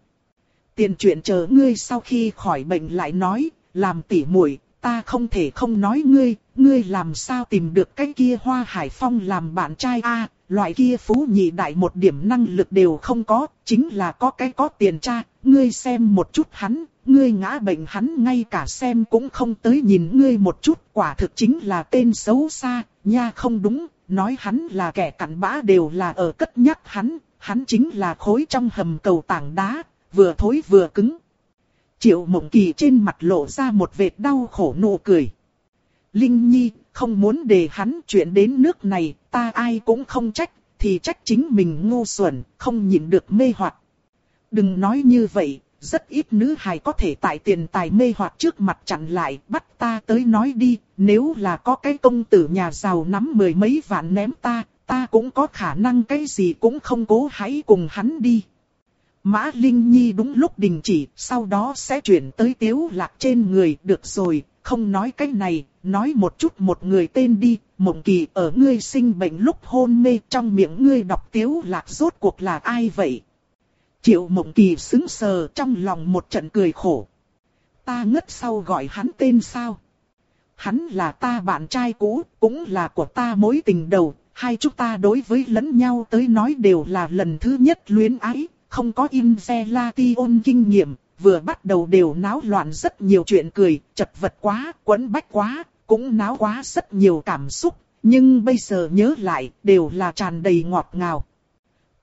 Tiền chuyện chờ ngươi sau khi khỏi bệnh lại nói, làm tỉ muội ta không thể không nói ngươi, ngươi làm sao tìm được cái kia hoa hải phong làm bạn trai a loại kia phú nhị đại một điểm năng lực đều không có, chính là có cái có tiền cha, ngươi xem một chút hắn, ngươi ngã bệnh hắn ngay cả xem cũng không tới nhìn ngươi một chút, quả thực chính là tên xấu xa, nha không đúng, nói hắn là kẻ cặn bã đều là ở cất nhắc hắn, hắn chính là khối trong hầm cầu tảng đá, vừa thối vừa cứng. Triệu mộng kỳ trên mặt lộ ra một vệt đau khổ nụ cười. Linh Nhi, không muốn để hắn chuyện đến nước này, ta ai cũng không trách, thì trách chính mình ngu xuẩn, không nhịn được mê hoặc. Đừng nói như vậy, rất ít nữ hài có thể tại tiền tài mê hoặc trước mặt chặn lại, bắt ta tới nói đi, nếu là có cái công tử nhà giàu nắm mười mấy vạn ném ta, ta cũng có khả năng cái gì cũng không cố hãy cùng hắn đi. Mã Linh Nhi đúng lúc đình chỉ, sau đó sẽ chuyển tới tiếu lạc trên người, được rồi, không nói cái này, nói một chút một người tên đi, mộng kỳ ở ngươi sinh bệnh lúc hôn mê trong miệng ngươi đọc tiếu lạc rốt cuộc là ai vậy? Triệu mộng kỳ xứng sờ trong lòng một trận cười khổ. Ta ngất sau gọi hắn tên sao? Hắn là ta bạn trai cũ, cũng là của ta mối tình đầu, hai chúng ta đối với lẫn nhau tới nói đều là lần thứ nhất luyến ái, không có Inzelation kinh nghiệm, vừa bắt đầu đều náo loạn rất nhiều chuyện cười, chật vật quá, quấn bách quá, cũng náo quá rất nhiều cảm xúc, nhưng bây giờ nhớ lại đều là tràn đầy ngọt ngào.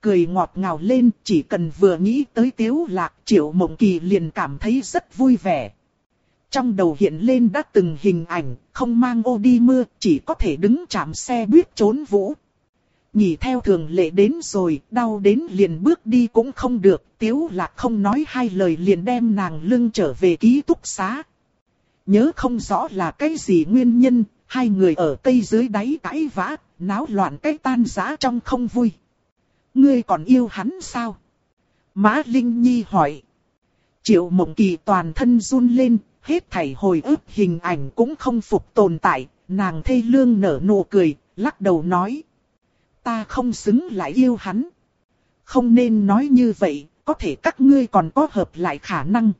Cười ngọt ngào lên chỉ cần vừa nghĩ tới tiếu lạc triệu mộng kỳ liền cảm thấy rất vui vẻ. Trong đầu hiện lên đã từng hình ảnh, không mang ô đi mưa, chỉ có thể đứng chạm xe buýt trốn vũ. Nhỉ theo thường lệ đến rồi, đau đến liền bước đi cũng không được, tiếu lạc không nói hai lời liền đem nàng lưng trở về ký túc xá. Nhớ không rõ là cái gì nguyên nhân, hai người ở tây dưới đáy cãi vã, náo loạn cái tan rã trong không vui. Ngươi còn yêu hắn sao? Mã Linh Nhi hỏi. Triệu mộng kỳ toàn thân run lên, hết thảy hồi ức hình ảnh cũng không phục tồn tại, nàng thê lương nở nụ cười, lắc đầu nói. Ta không xứng lại yêu hắn. Không nên nói như vậy, có thể các ngươi còn có hợp lại khả năng.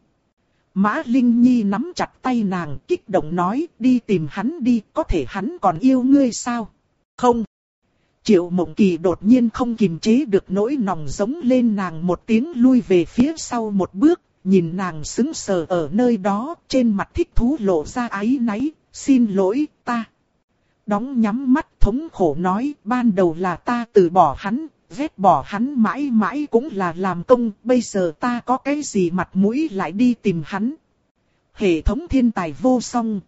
Mã Linh Nhi nắm chặt tay nàng kích động nói đi tìm hắn đi, có thể hắn còn yêu ngươi sao? Không. Triệu Mộng Kỳ đột nhiên không kiềm chế được nỗi nòng giống lên nàng một tiếng lui về phía sau một bước, nhìn nàng sững sờ ở nơi đó, trên mặt thích thú lộ ra ái náy, xin lỗi, ta. Đóng nhắm mắt thống khổ nói, ban đầu là ta từ bỏ hắn, vết bỏ hắn mãi mãi cũng là làm công, bây giờ ta có cái gì mặt mũi lại đi tìm hắn. Hệ thống thiên tài vô song.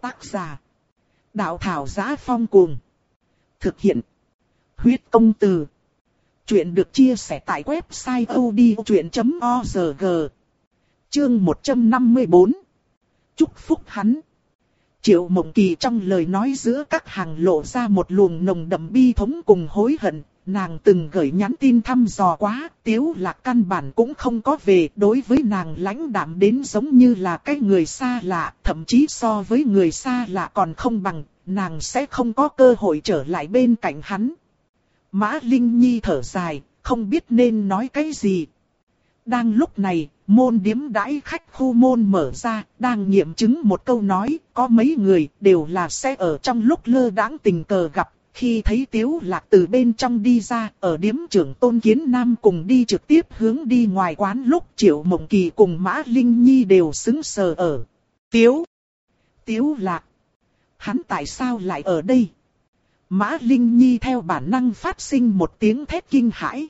Tác giả. Đạo thảo giá phong cuồng. Thực hiện. Huyết công từ. Chuyện được chia sẻ tại website odchuyện.org. Chương 154. Chúc phúc hắn. Triệu Mộng Kỳ trong lời nói giữa các hàng lộ ra một luồng nồng đậm bi thống cùng hối hận, nàng từng gửi nhắn tin thăm dò quá, tiếu lạc căn bản cũng không có về, đối với nàng lãnh đạm đến giống như là cái người xa lạ, thậm chí so với người xa lạ còn không bằng, nàng sẽ không có cơ hội trở lại bên cạnh hắn. Mã Linh Nhi thở dài, không biết nên nói cái gì. Đang lúc này, môn điếm đãi khách khu môn mở ra, đang nghiệm chứng một câu nói, có mấy người đều là sẽ ở trong lúc lơ đãng tình cờ gặp, khi thấy Tiếu Lạc từ bên trong đi ra, ở điếm trưởng Tôn Kiến Nam cùng đi trực tiếp hướng đi ngoài quán lúc Triệu Mộng Kỳ cùng Mã Linh Nhi đều xứng sờ ở. Tiếu! Tiếu Lạc! Hắn tại sao lại ở đây? Mã Linh Nhi theo bản năng phát sinh một tiếng thét kinh hãi.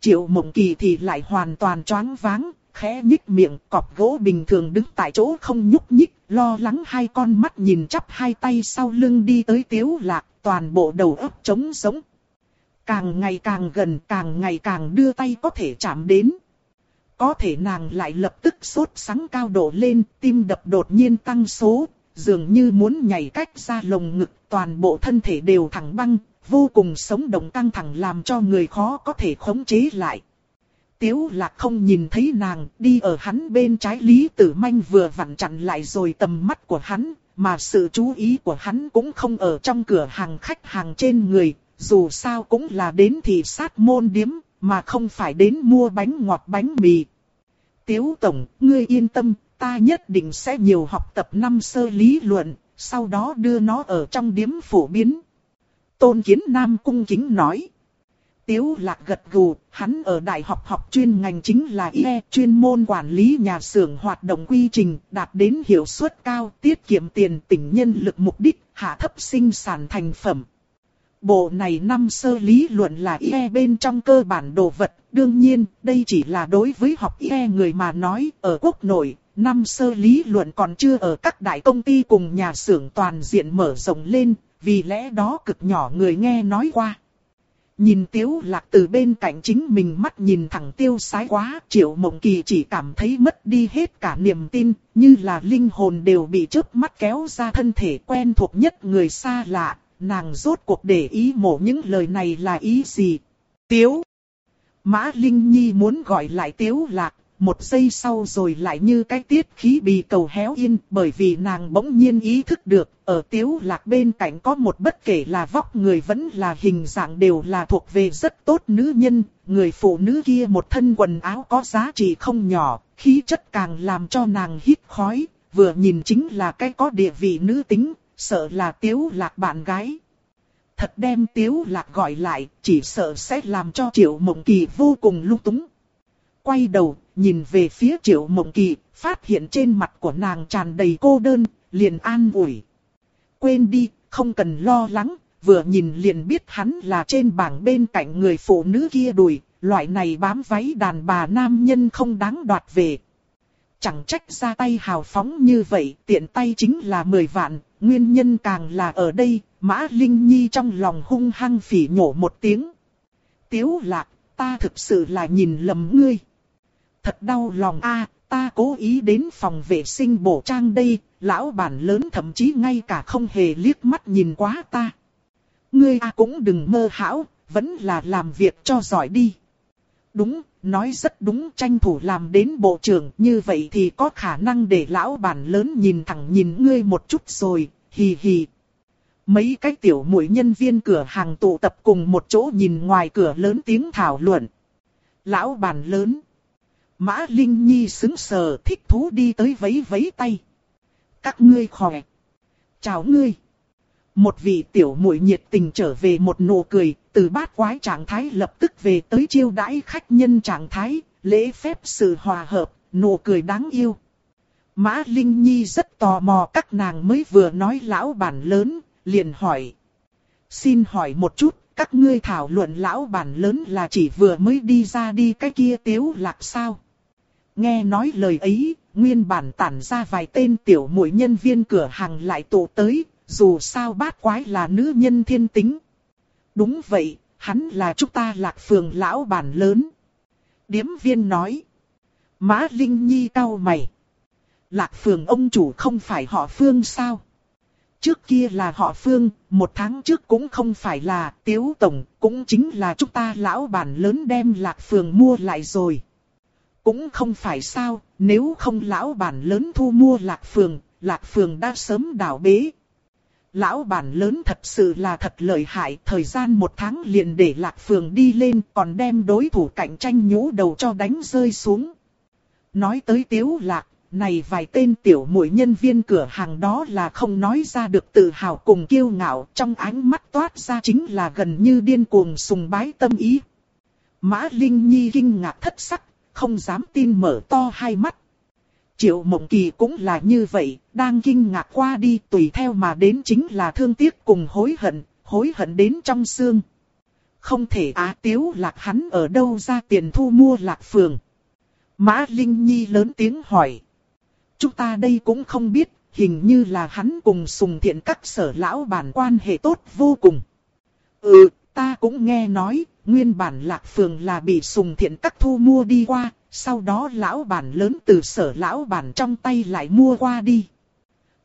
Triệu Mộng Kỳ thì lại hoàn toàn choáng váng, khẽ nhích miệng, cọp gỗ bình thường đứng tại chỗ không nhúc nhích, lo lắng hai con mắt nhìn chắp hai tay sau lưng đi tới Tiếu Lạc, toàn bộ đầu óc trống sống. Càng ngày càng gần, càng ngày càng đưa tay có thể chạm đến. Có thể nàng lại lập tức sốt sắng cao độ lên, tim đập đột nhiên tăng số, dường như muốn nhảy cách ra lồng ngực, toàn bộ thân thể đều thẳng băng, vô cùng sống động căng thẳng làm cho người khó có thể khống chế lại. Tiếu lạc không nhìn thấy nàng, đi ở hắn bên trái Lý Tử Manh vừa vặn chặn lại rồi tầm mắt của hắn, mà sự chú ý của hắn cũng không ở trong cửa hàng khách hàng trên người, dù sao cũng là đến thị sát môn điếm, mà không phải đến mua bánh ngọt bánh mì. Tiếu Tổng, ngươi yên tâm, ta nhất định sẽ nhiều học tập năm sơ lý luận, sau đó đưa nó ở trong điếm phổ biến. Tôn Kiến Nam cung kính nói. Tiếu lạc gật gù, hắn ở đại học học chuyên ngành chính là IE, chuyên môn quản lý nhà xưởng hoạt động quy trình, đạt đến hiệu suất cao, tiết kiệm tiền tỉnh nhân lực mục đích, hạ thấp sinh sản thành phẩm. Bộ này năm sơ lý luận là IE bên trong cơ bản đồ vật, đương nhiên, đây chỉ là đối với học IE người mà nói, ở quốc nội, năm sơ lý luận còn chưa ở các đại công ty cùng nhà xưởng toàn diện mở rộng lên, vì lẽ đó cực nhỏ người nghe nói qua. Nhìn tiếu lạc từ bên cạnh chính mình mắt nhìn thẳng tiêu sái quá, triệu mộng kỳ chỉ cảm thấy mất đi hết cả niềm tin, như là linh hồn đều bị chớp mắt kéo ra thân thể quen thuộc nhất người xa lạ, nàng rốt cuộc để ý mổ những lời này là ý gì. Tiếu! Mã Linh Nhi muốn gọi lại tiếu lạc, một giây sau rồi lại như cái tiết khí bị cầu héo yên bởi vì nàng bỗng nhiên ý thức được, ở tiếu lạc bên cạnh có một bất kể là vóc người vẫn là hình dạng đều là thuộc về rất tốt nữ nhân, người phụ nữ kia một thân quần áo có giá trị không nhỏ, khí chất càng làm cho nàng hít khói, vừa nhìn chính là cái có địa vị nữ tính, sợ là tiếu lạc bạn gái. Thật đem tiếu lạc gọi lại, chỉ sợ sẽ làm cho triệu mộng kỳ vô cùng lung túng. Quay đầu, nhìn về phía triệu mộng kỳ, phát hiện trên mặt của nàng tràn đầy cô đơn, liền an ủi. Quên đi, không cần lo lắng, vừa nhìn liền biết hắn là trên bảng bên cạnh người phụ nữ kia đùi, loại này bám váy đàn bà nam nhân không đáng đoạt về. Chẳng trách ra tay hào phóng như vậy, tiện tay chính là 10 vạn, nguyên nhân càng là ở đây, Mã Linh Nhi trong lòng hung hăng phỉ nhổ một tiếng. Tiếu lạc, ta thực sự là nhìn lầm ngươi. Thật đau lòng a, ta cố ý đến phòng vệ sinh bổ trang đây, lão bản lớn thậm chí ngay cả không hề liếc mắt nhìn quá ta. Ngươi a cũng đừng mơ hão, vẫn là làm việc cho giỏi đi. Đúng, nói rất đúng tranh thủ làm đến bộ trưởng như vậy thì có khả năng để lão bản lớn nhìn thẳng nhìn ngươi một chút rồi, hì hì. Mấy cái tiểu mũi nhân viên cửa hàng tụ tập cùng một chỗ nhìn ngoài cửa lớn tiếng thảo luận. Lão bản lớn. Mã Linh Nhi xứng sờ thích thú đi tới vấy vấy tay. Các ngươi khỏe. Chào ngươi. Một vị tiểu muội nhiệt tình trở về một nụ cười, từ bát quái trạng thái lập tức về tới chiêu đãi khách nhân trạng thái, lễ phép sự hòa hợp, nụ cười đáng yêu. Mã Linh Nhi rất tò mò các nàng mới vừa nói lão bản lớn, liền hỏi. Xin hỏi một chút, các ngươi thảo luận lão bản lớn là chỉ vừa mới đi ra đi cái kia tiếu lạc sao? Nghe nói lời ấy, nguyên bản tản ra vài tên tiểu muội nhân viên cửa hàng lại tụ tới, dù sao bát quái là nữ nhân thiên tính. Đúng vậy, hắn là chúng ta lạc phường lão bản lớn. Điếm viên nói. Mã Linh Nhi cau mày. Lạc phường ông chủ không phải họ phương sao? Trước kia là họ phương, một tháng trước cũng không phải là tiếu tổng, cũng chính là chúng ta lão bản lớn đem lạc phường mua lại rồi. Cũng không phải sao, nếu không lão bản lớn thu mua lạc phường, lạc phường đã sớm đảo bế. Lão bản lớn thật sự là thật lợi hại, thời gian một tháng liền để lạc phường đi lên còn đem đối thủ cạnh tranh nhũ đầu cho đánh rơi xuống. Nói tới tiếu lạc, này vài tên tiểu mũi nhân viên cửa hàng đó là không nói ra được tự hào cùng kiêu ngạo, trong ánh mắt toát ra chính là gần như điên cuồng sùng bái tâm ý. Mã Linh Nhi kinh ngạc thất sắc, không dám tin mở to hai mắt. Triệu Mộng Kỳ cũng là như vậy, đang kinh ngạc qua đi tùy theo mà đến chính là thương tiếc cùng hối hận, hối hận đến trong xương. Không thể á tiếu lạc hắn ở đâu ra tiền thu mua lạc phường. Mã Linh Nhi lớn tiếng hỏi. Chúng ta đây cũng không biết, hình như là hắn cùng sùng thiện các sở lão bản quan hệ tốt vô cùng. Ừ, ta cũng nghe nói, nguyên bản lạc phường là bị sùng thiện các thu mua đi qua, sau đó lão bản lớn từ sở lão bản trong tay lại mua qua đi.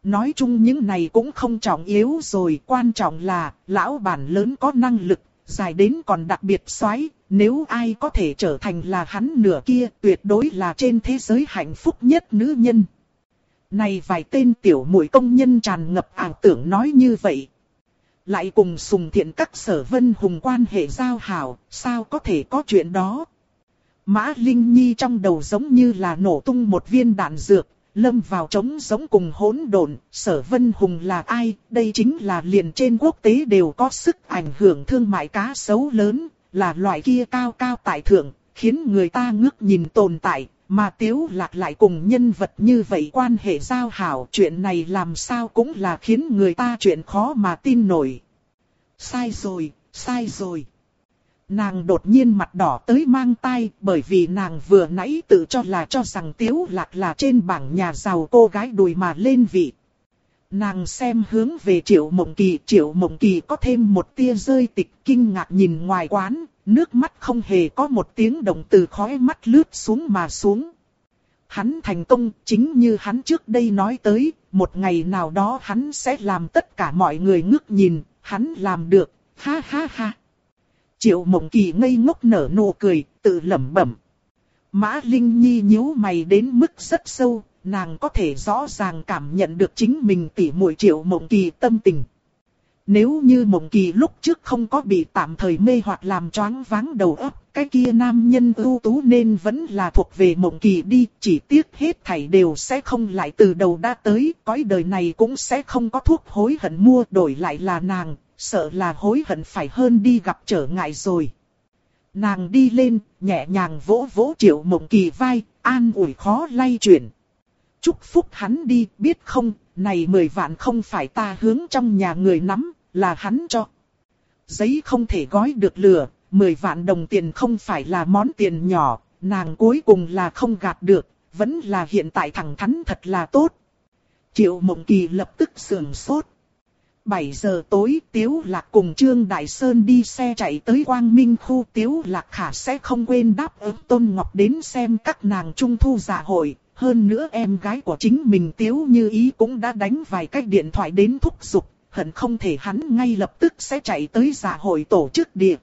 Nói chung những này cũng không trọng yếu rồi, quan trọng là lão bản lớn có năng lực, dài đến còn đặc biệt xoáy, nếu ai có thể trở thành là hắn nửa kia tuyệt đối là trên thế giới hạnh phúc nhất nữ nhân. Này vài tên tiểu mũi công nhân tràn ngập ảo tưởng nói như vậy. Lại cùng sùng thiện các sở vân hùng quan hệ giao hảo, sao có thể có chuyện đó. Mã Linh Nhi trong đầu giống như là nổ tung một viên đạn dược, lâm vào trống giống cùng hỗn độn, sở vân hùng là ai, đây chính là liền trên quốc tế đều có sức ảnh hưởng thương mại cá sấu lớn, là loại kia cao cao tại thượng, khiến người ta ngước nhìn tồn tại, mà tiếu lạc lại cùng nhân vật như vậy quan hệ giao hảo chuyện này làm sao cũng là khiến người ta chuyện khó mà tin nổi. Sai rồi, sai rồi. Nàng đột nhiên mặt đỏ tới mang tay bởi vì nàng vừa nãy tự cho là cho rằng tiếu lạc là trên bảng nhà giàu cô gái đùi mà lên vị. Nàng xem hướng về triệu mộng kỳ, triệu mộng kỳ có thêm một tia rơi tịch kinh ngạc nhìn ngoài quán, nước mắt không hề có một tiếng động từ khóe mắt lướt xuống mà xuống. Hắn thành công chính như hắn trước đây nói tới, một ngày nào đó hắn sẽ làm tất cả mọi người ngước nhìn, hắn làm được, ha ha ha. Triệu mộng kỳ ngây ngốc nở nụ cười, tự lẩm bẩm. Mã Linh Nhi nhíu mày đến mức rất sâu, nàng có thể rõ ràng cảm nhận được chính mình tỉ muội triệu mộng kỳ tâm tình. Nếu như mộng kỳ lúc trước không có bị tạm thời mê hoặc làm choáng váng đầu óc, cái kia nam nhân ưu tú nên vẫn là thuộc về mộng kỳ đi, chỉ tiếc hết thảy đều sẽ không lại từ đầu đã tới, cõi đời này cũng sẽ không có thuốc hối hận mua đổi lại là nàng, sợ là hối hận phải hơn đi gặp trở ngại rồi. Nàng đi lên, nhẹ nhàng vỗ vỗ triệu mộng kỳ vai, an ủi khó lay chuyển. Chúc phúc hắn đi, biết không, này mười vạn không phải ta hướng trong nhà người nắm, là hắn cho. Giấy không thể gói được lửa, mười vạn đồng tiền không phải là món tiền nhỏ, nàng cuối cùng là không gạt được, vẫn là hiện tại thẳng thắn thật là tốt. Triệu Mộng Kỳ lập tức sườn sốt. 7 giờ tối Tiếu Lạc cùng Trương Đại Sơn đi xe chạy tới Quang Minh khu Tiếu Lạc khả sẽ không quên đáp ứng Tôn Ngọc đến xem các nàng trung thu dạ hội. Hơn nữa em gái của chính mình Tiếu Như Ý cũng đã đánh vài cách điện thoại đến thúc giục, hận không thể hắn ngay lập tức sẽ chạy tới giả hội tổ chức địa.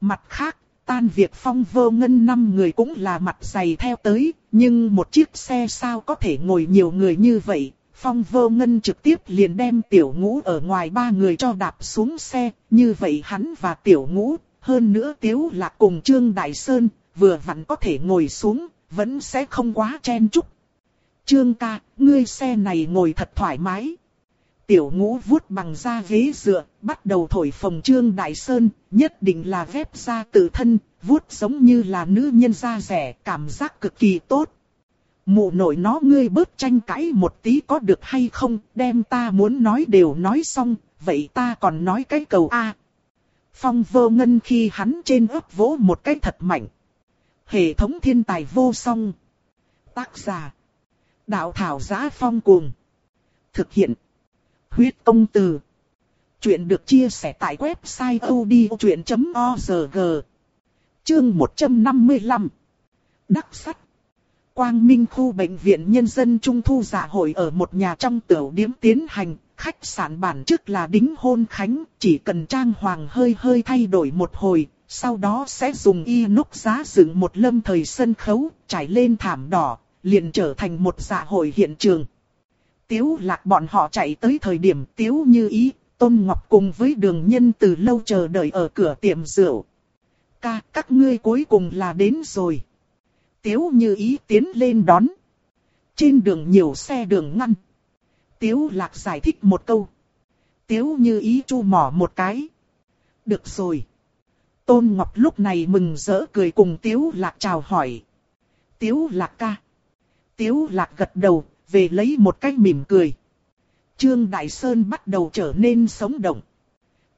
Mặt khác, tan việc phong vơ ngân năm người cũng là mặt dày theo tới, nhưng một chiếc xe sao có thể ngồi nhiều người như vậy, Phong vô ngân trực tiếp liền đem tiểu ngũ ở ngoài ba người cho đạp xuống xe, như vậy hắn và tiểu ngũ, hơn nữa tiếu lạc cùng Trương Đại Sơn, vừa vặn có thể ngồi xuống, vẫn sẽ không quá chen chúc. Trương ca, ngươi xe này ngồi thật thoải mái. Tiểu ngũ vuốt bằng da ghế dựa, bắt đầu thổi phồng Trương Đại Sơn, nhất định là ghép da tự thân, vuốt giống như là nữ nhân da rẻ, cảm giác cực kỳ tốt. Mụ nội nó ngươi bớt tranh cãi một tí có được hay không, đem ta muốn nói đều nói xong, vậy ta còn nói cái cầu A. Phong vô ngân khi hắn trên ấp vỗ một cái thật mạnh. Hệ thống thiên tài vô song. Tác giả. Đạo thảo giá phong cuồng. Thực hiện. Huyết công từ. Chuyện được chia sẻ tại website odchuyện.org. Chương 155. Đắc sách. Quang Minh khu bệnh viện nhân dân trung thu dạ hội ở một nhà trong tiểu điếm tiến hành, khách sạn bản trước là đính hôn khánh, chỉ cần trang hoàng hơi hơi thay đổi một hồi, sau đó sẽ dùng y nút giá dựng một lâm thời sân khấu, trải lên thảm đỏ, liền trở thành một dạ hội hiện trường. Tiếu lạc bọn họ chạy tới thời điểm tiếu như ý, Tôn Ngọc cùng với đường nhân từ lâu chờ đợi ở cửa tiệm rượu. Ca, các ngươi cuối cùng là đến rồi. Tiếu như ý tiến lên đón. Trên đường nhiều xe đường ngăn. Tiếu lạc giải thích một câu. Tiếu như ý chu mỏ một cái. Được rồi. Tôn Ngọc lúc này mừng rỡ cười cùng Tiếu lạc chào hỏi. Tiếu lạc ca. Tiếu lạc gật đầu, về lấy một cái mỉm cười. Trương Đại Sơn bắt đầu trở nên sống động.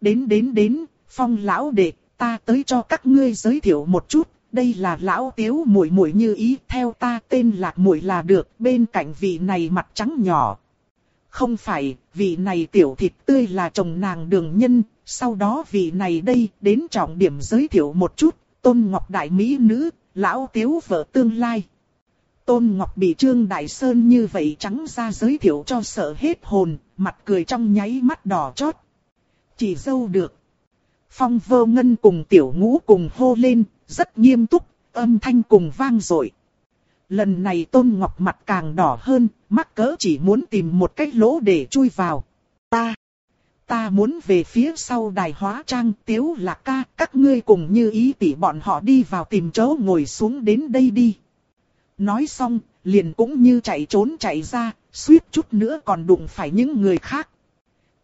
Đến đến đến, phong lão đệ, ta tới cho các ngươi giới thiệu một chút, đây là lão tiếu muội muội như ý, theo ta tên lạc muội là được, bên cạnh vị này mặt trắng nhỏ. Không phải, vị này tiểu thịt tươi là chồng nàng đường nhân, sau đó vị này đây đến trọng điểm giới thiệu một chút, tôn ngọc đại mỹ nữ, lão tiếu vợ tương lai. Tôn Ngọc bị Trương Đại Sơn như vậy trắng ra giới thiệu cho sợ hết hồn, mặt cười trong nháy mắt đỏ chót. Chỉ dâu được. Phong vơ ngân cùng tiểu ngũ cùng hô lên, rất nghiêm túc, âm thanh cùng vang dội. Lần này Tôn Ngọc mặt càng đỏ hơn, mắc cỡ chỉ muốn tìm một cái lỗ để chui vào. Ta, ta muốn về phía sau đài hóa trang tiếu lạc ca, các ngươi cùng như ý tỷ bọn họ đi vào tìm chỗ ngồi xuống đến đây đi. Nói xong, liền cũng như chạy trốn chạy ra, suýt chút nữa còn đụng phải những người khác.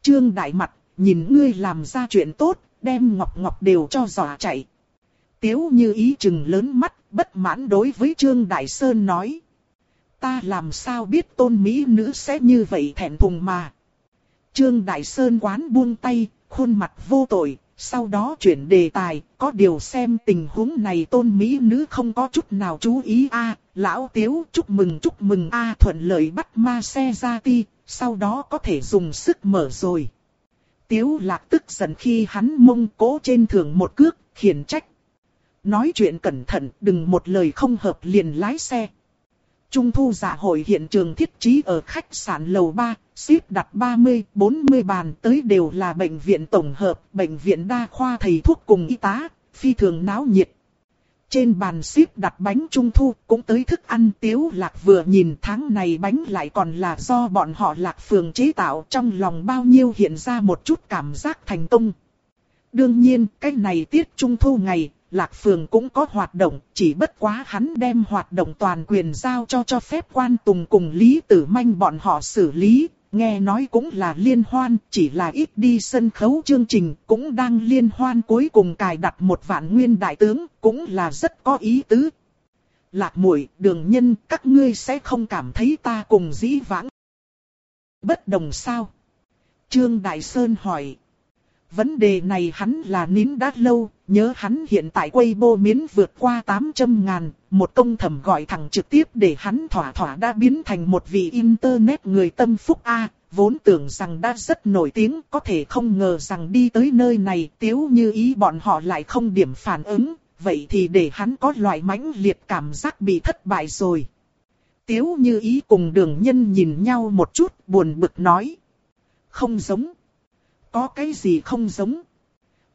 Trương Đại Mặt, nhìn ngươi làm ra chuyện tốt, đem Ngọc Ngọc đều cho dò chạy. Tiếu như ý chừng lớn mắt, bất mãn đối với Trương Đại Sơn nói. Ta làm sao biết tôn mỹ nữ sẽ như vậy thẹn thùng mà. Trương Đại Sơn quán buông tay, khuôn mặt vô tội, sau đó chuyển đề tài, có điều xem tình huống này tôn mỹ nữ không có chút nào chú ý a lão tiếu chúc mừng chúc mừng a thuận lợi bắt ma xe ra ti, sau đó có thể dùng sức mở rồi. Tiếu lạc tức giận khi hắn mông cố trên thường một cước, khiển trách. Nói chuyện cẩn thận, đừng một lời không hợp liền lái xe. Trung thu giả hội hiện trường thiết trí ở khách sạn lầu 3, xếp đặt 30-40 bàn tới đều là bệnh viện tổng hợp, bệnh viện đa khoa thầy thuốc cùng y tá, phi thường náo nhiệt. Trên bàn xếp đặt bánh trung thu cũng tới thức ăn tiếu lạc vừa nhìn tháng này bánh lại còn là do bọn họ lạc phường chế tạo trong lòng bao nhiêu hiện ra một chút cảm giác thành công. Đương nhiên cái này tiết trung thu ngày Lạc Phường cũng có hoạt động, chỉ bất quá hắn đem hoạt động toàn quyền giao cho cho phép quan tùng cùng Lý Tử Manh bọn họ xử lý, nghe nói cũng là liên hoan, chỉ là ít đi sân khấu chương trình, cũng đang liên hoan cuối cùng cài đặt một vạn nguyên đại tướng, cũng là rất có ý tứ. Lạc muội đường nhân, các ngươi sẽ không cảm thấy ta cùng dĩ vãng. Bất đồng sao? Trương Đại Sơn hỏi. Vấn đề này hắn là nín đã lâu, nhớ hắn hiện tại quay bô miến vượt qua 800 ngàn, một công thẩm gọi thẳng trực tiếp để hắn thỏa thỏa đã biến thành một vị internet người tâm phúc A, vốn tưởng rằng đã rất nổi tiếng, có thể không ngờ rằng đi tới nơi này tiếu như ý bọn họ lại không điểm phản ứng, vậy thì để hắn có loại mãnh liệt cảm giác bị thất bại rồi. Tiếu như ý cùng đường nhân nhìn nhau một chút buồn bực nói. Không giống. Có cái gì không giống?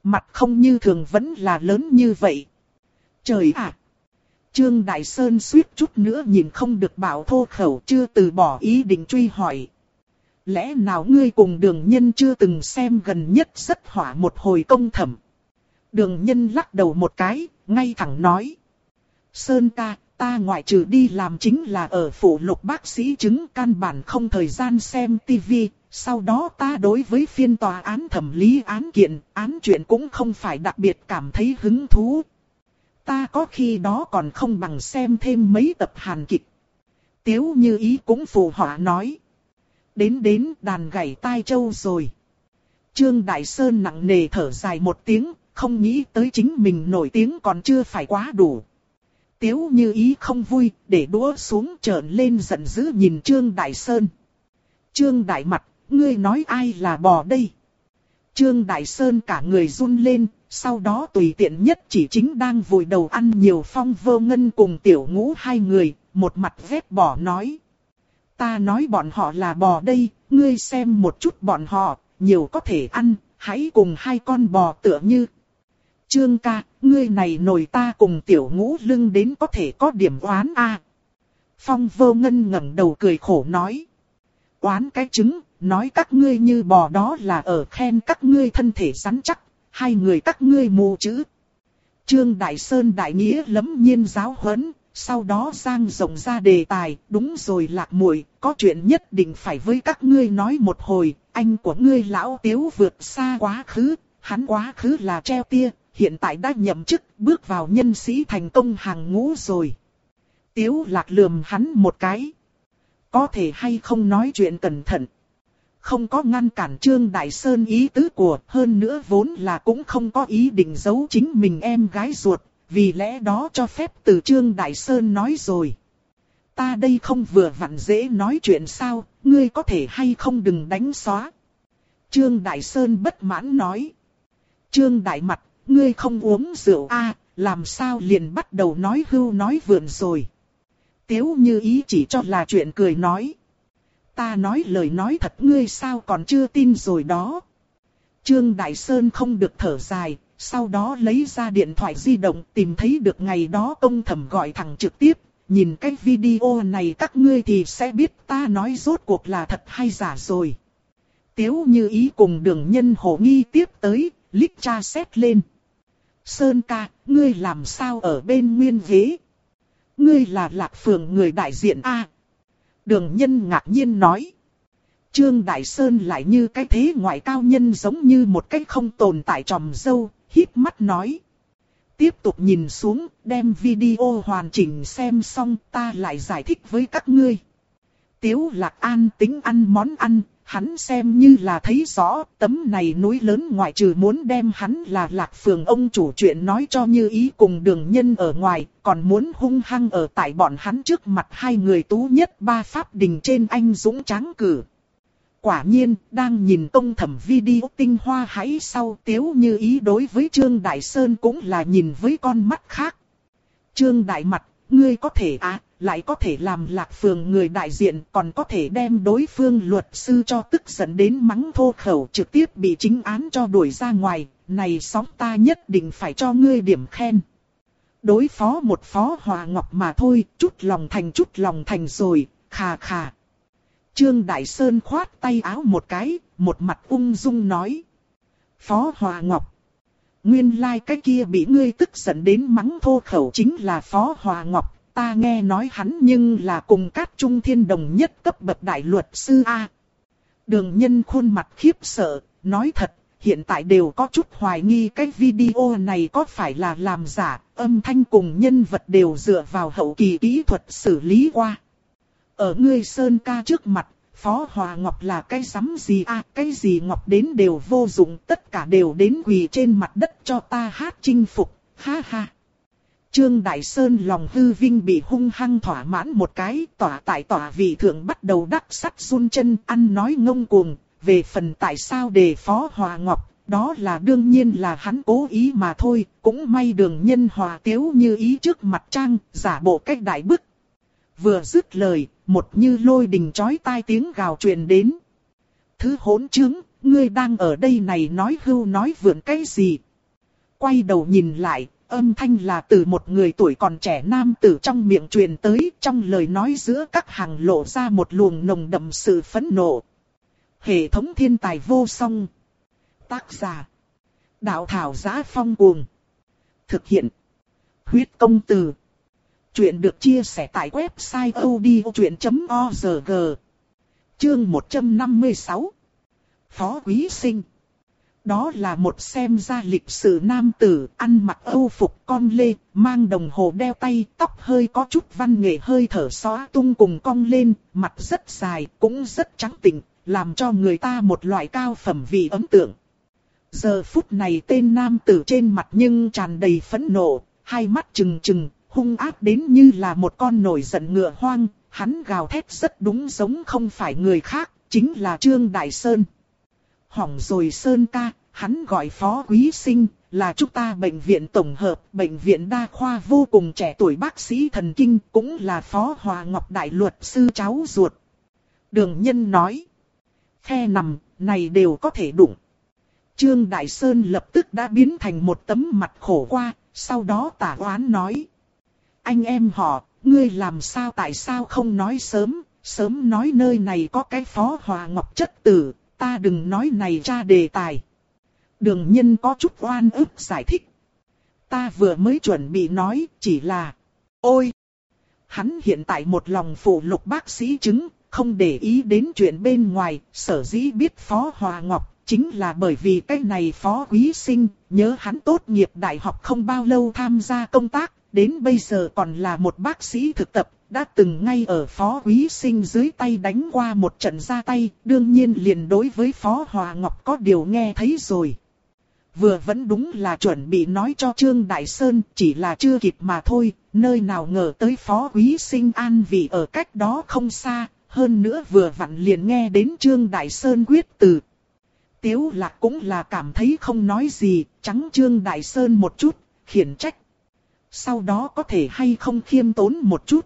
Mặt không như thường vẫn là lớn như vậy. Trời ạ! Trương Đại Sơn suýt chút nữa nhìn không được bảo thô khẩu chưa từ bỏ ý định truy hỏi. Lẽ nào ngươi cùng đường nhân chưa từng xem gần nhất rất hỏa một hồi công thẩm? Đường nhân lắc đầu một cái, ngay thẳng nói. Sơn ca, ta ngoại trừ đi làm chính là ở phủ lục bác sĩ chứng căn bản không thời gian xem tivi, sau đó ta đối với phiên tòa án thẩm lý án kiện, án chuyện cũng không phải đặc biệt cảm thấy hứng thú. Ta có khi đó còn không bằng xem thêm mấy tập hàn kịch. Tiếu như ý cũng phù họa nói. Đến đến đàn gảy tai châu rồi. Trương Đại Sơn nặng nề thở dài một tiếng, không nghĩ tới chính mình nổi tiếng còn chưa phải quá đủ. Tiếu như ý không vui, để đũa xuống trợn lên giận dữ nhìn Trương Đại Sơn. Trương Đại mặt, ngươi nói ai là bò đây? Trương Đại Sơn cả người run lên, sau đó tùy tiện nhất chỉ chính đang vùi đầu ăn nhiều phong vô ngân cùng tiểu ngũ hai người, một mặt vết bỏ nói. Ta nói bọn họ là bò đây, ngươi xem một chút bọn họ, nhiều có thể ăn, hãy cùng hai con bò tựa như. Trương ca, ngươi này nổi ta cùng tiểu ngũ lưng đến có thể có điểm oán a. Phong vô ngân ngẩng đầu cười khổ nói. Oán cái trứng, nói các ngươi như bò đó là ở khen các ngươi thân thể rắn chắc, hai người các ngươi mù chữ. Trương Đại Sơn Đại Nghĩa lấm nhiên giáo huấn, sau đó sang rộng ra đề tài, đúng rồi lạc muội có chuyện nhất định phải với các ngươi nói một hồi, anh của ngươi lão tiếu vượt xa quá khứ, hắn quá khứ là treo tia, hiện tại đã nhậm chức, bước vào nhân sĩ thành công hàng ngũ rồi. Tiếu lạc lườm hắn một cái. Có thể hay không nói chuyện cẩn thận không có ngăn cản Trương Đại Sơn ý tứ của, hơn nữa vốn là cũng không có ý định giấu chính mình em gái ruột, vì lẽ đó cho phép từ Trương Đại Sơn nói rồi. Ta đây không vừa vặn dễ nói chuyện sao, ngươi có thể hay không đừng đánh xóa. Trương Đại Sơn bất mãn nói. Trương Đại Mặt, ngươi không uống rượu a làm sao liền bắt đầu nói hưu nói vượn rồi. Tiếu như ý chỉ cho là chuyện cười nói ta nói lời nói thật ngươi sao còn chưa tin rồi đó. Trương Đại Sơn không được thở dài, sau đó lấy ra điện thoại di động tìm thấy được ngày đó ông thẩm gọi thẳng trực tiếp. Nhìn cái video này các ngươi thì sẽ biết ta nói rốt cuộc là thật hay giả rồi. Tiếu như ý cùng đường nhân hổ nghi tiếp tới, lít cha xét lên. Sơn ca, ngươi làm sao ở bên nguyên ghế? Ngươi là lạc phường người đại diện A. Đường nhân ngạc nhiên nói. Trương Đại Sơn lại như cái thế ngoại cao nhân giống như một cái không tồn tại tròm dâu, híp mắt nói. Tiếp tục nhìn xuống, đem video hoàn chỉnh xem xong ta lại giải thích với các ngươi. Tiếu lạc an tính ăn món ăn, hắn xem như là thấy rõ, tấm này núi lớn ngoại trừ muốn đem hắn là lạc phường ông chủ chuyện nói cho như ý cùng đường nhân ở ngoài, còn muốn hung hăng ở tại bọn hắn trước mặt hai người tú nhất ba pháp đình trên anh dũng tráng cử. Quả nhiên, đang nhìn công thẩm video tinh hoa hãy sau tiếu như ý đối với Trương Đại Sơn cũng là nhìn với con mắt khác. Trương Đại Mặt, ngươi có thể à, lại có thể làm lạc phường người đại diện còn có thể đem đối phương luật sư cho tức giận đến mắng thô khẩu trực tiếp bị chính án cho đuổi ra ngoài, này sóng ta nhất định phải cho ngươi điểm khen. Đối phó một phó hòa ngọc mà thôi, chút lòng thành chút lòng thành rồi, khà khà. Trương Đại Sơn khoát tay áo một cái, một mặt ung dung nói. Phó Hòa Ngọc. Nguyên lai like cái kia bị ngươi tức giận đến mắng thô khẩu chính là Phó Hòa Ngọc. Ta nghe nói hắn nhưng là cùng các trung thiên đồng nhất cấp bậc đại luật sư A. Đường nhân khuôn mặt khiếp sợ, nói thật, hiện tại đều có chút hoài nghi cái video này có phải là làm giả, âm thanh cùng nhân vật đều dựa vào hậu kỳ kỹ thuật xử lý qua. Ở ngươi Sơn ca trước mặt, Phó Hòa Ngọc là cái sắm gì à, cái gì Ngọc đến đều vô dụng, tất cả đều đến quỳ trên mặt đất cho ta hát chinh phục, ha ha. Trương Đại Sơn lòng hư vinh bị hung hăng thỏa mãn một cái, tỏa tại tỏa vị thượng bắt đầu đắc sắt run chân, ăn nói ngông cuồng, về phần tại sao đề Phó Hòa Ngọc, đó là đương nhiên là hắn cố ý mà thôi, cũng may đường nhân hòa tiếu như ý trước mặt trang, giả bộ cách đại bức. Vừa dứt lời, một như lôi đình chói tai tiếng gào truyền đến. Thứ hỗn chứng, ngươi đang ở đây này nói hưu nói vượn cái gì? Quay đầu nhìn lại, âm thanh là từ một người tuổi còn trẻ nam tử trong miệng truyền tới, trong lời nói giữa các hàng lộ ra một luồng nồng đậm sự phẫn nộ. Hệ thống thiên tài vô song. Tác giả. Đạo thảo giá phong cuồng. Thực hiện. Huyết công từ. Chuyện được chia sẻ tại website odchuyện.org Chương 156 Phó Quý Sinh đó là một xem ra lịch sử nam tử, ăn mặc âu phục con lê, mang đồng hồ đeo tay, tóc hơi có chút văn nghệ hơi thở xóa tung cùng cong lên, mặt rất dài, cũng rất trắng tịnh, làm cho người ta một loại cao phẩm vị ấn tượng. Giờ phút này tên nam tử trên mặt nhưng tràn đầy phẫn nộ, hai mắt trừng trừng, hung ác đến như là một con nổi giận ngựa hoang, hắn gào thét rất đúng giống không phải người khác, chính là Trương Đại Sơn. Hỏng rồi Sơn ca, hắn gọi phó quý sinh, là chúng ta bệnh viện tổng hợp, bệnh viện đa khoa vô cùng trẻ tuổi bác sĩ thần kinh, cũng là phó hòa ngọc đại luật sư cháu ruột. Đường nhân nói, khe nằm, này đều có thể đụng. Trương Đại Sơn lập tức đã biến thành một tấm mặt khổ qua, sau đó tả oán nói anh em họ, ngươi làm sao tại sao không nói sớm, sớm nói nơi này có cái phó hòa ngọc chất tử, ta đừng nói này ra đề tài. Đường nhân có chút oan ức giải thích. Ta vừa mới chuẩn bị nói, chỉ là, ôi! Hắn hiện tại một lòng phụ lục bác sĩ chứng, không để ý đến chuyện bên ngoài, sở dĩ biết phó hòa ngọc, chính là bởi vì cái này phó quý sinh, nhớ hắn tốt nghiệp đại học không bao lâu tham gia công tác, đến bây giờ còn là một bác sĩ thực tập, đã từng ngay ở Phó Quý Sinh dưới tay đánh qua một trận ra tay, đương nhiên liền đối với Phó Hòa Ngọc có điều nghe thấy rồi. Vừa vẫn đúng là chuẩn bị nói cho Trương Đại Sơn, chỉ là chưa kịp mà thôi, nơi nào ngờ tới Phó Quý Sinh an vì ở cách đó không xa, hơn nữa vừa vặn liền nghe đến Trương Đại Sơn quyết từ. Tiếu lạc cũng là cảm thấy không nói gì, trắng Trương Đại Sơn một chút, khiển trách sau đó có thể hay không khiêm tốn một chút.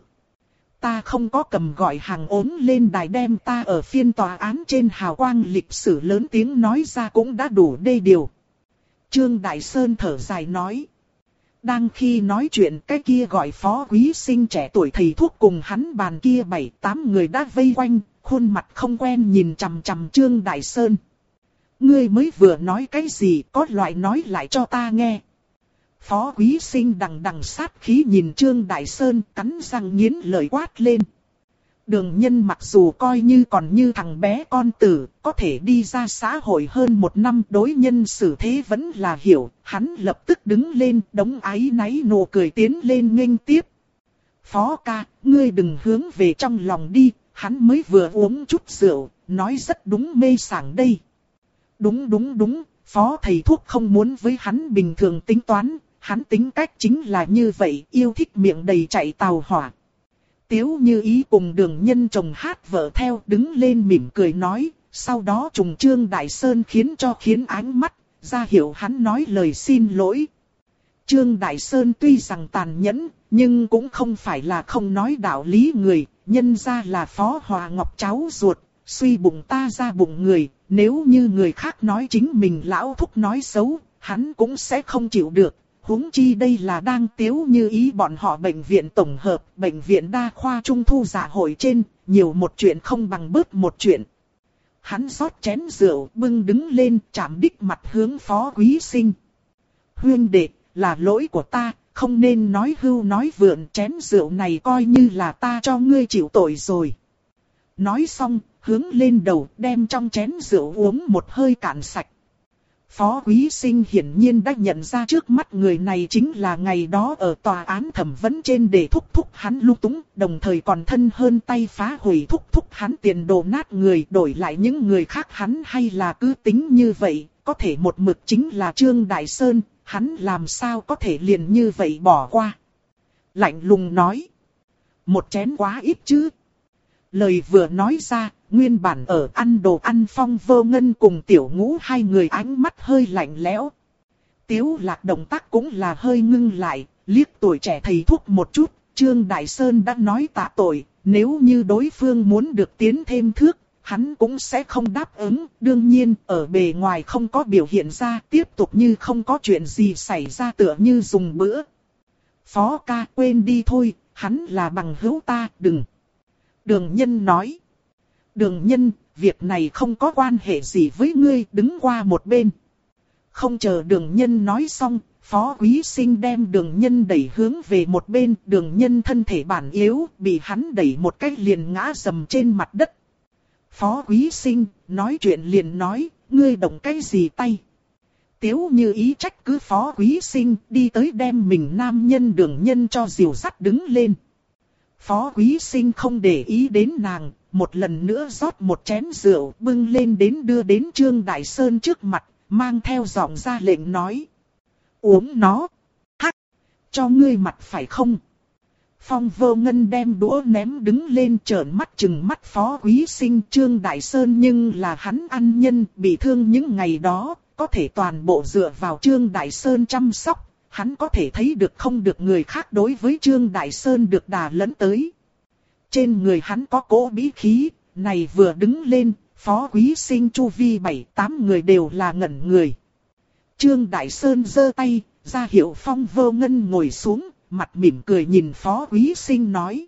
Ta không có cầm gọi hàng ốm lên đài đem ta ở phiên tòa án trên hào quang lịch sử lớn tiếng nói ra cũng đã đủ đê điều. Trương Đại Sơn thở dài nói. Đang khi nói chuyện cái kia gọi phó quý sinh trẻ tuổi thầy thuốc cùng hắn bàn kia bảy tám người đã vây quanh, khuôn mặt không quen nhìn chằm chằm Trương Đại Sơn. Ngươi mới vừa nói cái gì có loại nói lại cho ta nghe. Phó quý sinh đằng đằng sát khí nhìn Trương Đại Sơn cắn răng nghiến lời quát lên. Đường nhân mặc dù coi như còn như thằng bé con tử, có thể đi ra xã hội hơn một năm đối nhân xử thế vẫn là hiểu, hắn lập tức đứng lên đống ái náy nụ cười tiến lên nghênh tiếp. Phó ca, ngươi đừng hướng về trong lòng đi, hắn mới vừa uống chút rượu, nói rất đúng mê sảng đây. Đúng đúng đúng, phó thầy thuốc không muốn với hắn bình thường tính toán, hắn tính cách chính là như vậy, yêu thích miệng đầy chạy tàu hỏa. Tiếu như ý cùng đường nhân chồng hát vợ theo đứng lên mỉm cười nói, sau đó trùng trương Đại Sơn khiến cho khiến ánh mắt, ra hiểu hắn nói lời xin lỗi. Trương Đại Sơn tuy rằng tàn nhẫn, nhưng cũng không phải là không nói đạo lý người, nhân ra là phó hòa ngọc cháu ruột, suy bụng ta ra bụng người, nếu như người khác nói chính mình lão thúc nói xấu, hắn cũng sẽ không chịu được, huống chi đây là đang tiếu như ý bọn họ bệnh viện tổng hợp, bệnh viện đa khoa trung thu giả hội trên, nhiều một chuyện không bằng bớt một chuyện. Hắn rót chén rượu, bưng đứng lên, chạm đích mặt hướng phó quý sinh. Huyên đệ, là lỗi của ta, không nên nói hưu nói vượn chén rượu này coi như là ta cho ngươi chịu tội rồi. Nói xong, hướng lên đầu đem trong chén rượu uống một hơi cạn sạch. Phó quý sinh hiển nhiên đã nhận ra trước mắt người này chính là ngày đó ở tòa án thẩm vấn trên để thúc thúc hắn lung túng, đồng thời còn thân hơn tay phá hủy thúc thúc hắn tiền đồ nát người đổi lại những người khác hắn hay là cứ tính như vậy, có thể một mực chính là Trương Đại Sơn, hắn làm sao có thể liền như vậy bỏ qua. Lạnh lùng nói, một chén quá ít chứ. Lời vừa nói ra, nguyên bản ở ăn đồ ăn phong vơ ngân cùng tiểu ngũ hai người ánh mắt hơi lạnh lẽo. Tiếu lạc động tác cũng là hơi ngưng lại, liếc tuổi trẻ thầy thuốc một chút, Trương Đại Sơn đã nói tạ tội, nếu như đối phương muốn được tiến thêm thước, hắn cũng sẽ không đáp ứng, đương nhiên ở bề ngoài không có biểu hiện ra, tiếp tục như không có chuyện gì xảy ra tựa như dùng bữa. Phó ca quên đi thôi, hắn là bằng hữu ta, đừng. Đường nhân nói. Đường nhân, việc này không có quan hệ gì với ngươi, đứng qua một bên. Không chờ đường nhân nói xong, phó quý sinh đem đường nhân đẩy hướng về một bên, đường nhân thân thể bản yếu, bị hắn đẩy một cách liền ngã dầm trên mặt đất. Phó quý sinh, nói chuyện liền nói, ngươi động cái gì tay? Tiếu như ý trách cứ phó quý sinh, đi tới đem mình nam nhân đường nhân cho diều sắt đứng lên. Phó quý sinh không để ý đến nàng, một lần nữa rót một chén rượu bưng lên đến đưa đến Trương Đại Sơn trước mặt, mang theo giọng ra lệnh nói. Uống nó. Hắc. Cho ngươi mặt phải không? Phong vô ngân đem đũa ném đứng lên trợn mắt chừng mắt phó quý sinh Trương Đại Sơn nhưng là hắn ăn nhân bị thương những ngày đó, có thể toàn bộ dựa vào Trương Đại Sơn chăm sóc, hắn có thể thấy được không được người khác đối với Trương Đại Sơn được đà lẫn tới. Trên người hắn có cỗ bí khí, này vừa đứng lên, phó quý sinh chu vi bảy tám người đều là ngẩn người. Trương Đại Sơn giơ tay, ra hiệu phong vô ngân ngồi xuống, mặt mỉm cười nhìn phó quý sinh nói.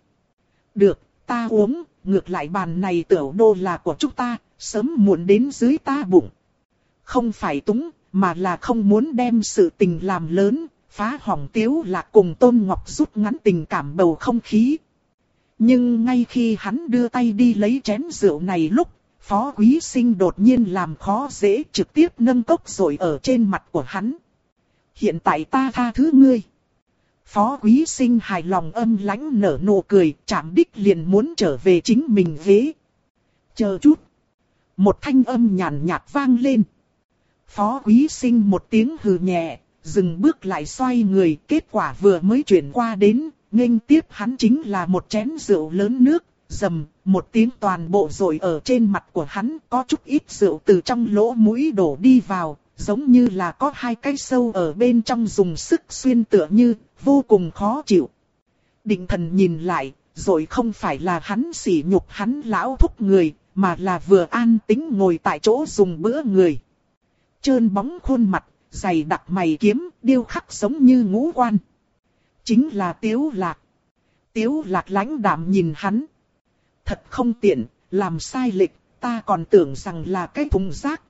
Được, ta uống, ngược lại bàn này tiểu đô là của chúng ta, sớm muộn đến dưới ta bụng. Không phải túng, mà là không muốn đem sự tình làm lớn, phá hỏng tiếu là cùng Tôn Ngọc rút ngắn tình cảm bầu không khí. Nhưng ngay khi hắn đưa tay đi lấy chén rượu này lúc, Phó Quý Sinh đột nhiên làm khó dễ trực tiếp nâng cốc rồi ở trên mặt của hắn. Hiện tại ta tha thứ ngươi. Phó Quý Sinh hài lòng âm lãnh nở nụ cười, chạm đích liền muốn trở về chính mình ghế. Chờ chút. Một thanh âm nhàn nhạt vang lên. Phó Quý Sinh một tiếng hừ nhẹ, dừng bước lại xoay người, kết quả vừa mới chuyển qua đến, nghênh tiếp hắn chính là một chén rượu lớn nước, dầm, một tiếng toàn bộ rồi ở trên mặt của hắn có chút ít rượu từ trong lỗ mũi đổ đi vào, giống như là có hai cái sâu ở bên trong dùng sức xuyên tựa như, vô cùng khó chịu. Định thần nhìn lại, rồi không phải là hắn sỉ nhục hắn lão thúc người, mà là vừa an tính ngồi tại chỗ dùng bữa người. Trơn bóng khuôn mặt, dày đặc mày kiếm, điêu khắc giống như ngũ quan. Chính là Tiếu Lạc. Tiếu Lạc lãnh đạm nhìn hắn. Thật không tiện, làm sai lệch, ta còn tưởng rằng là cái thùng rác.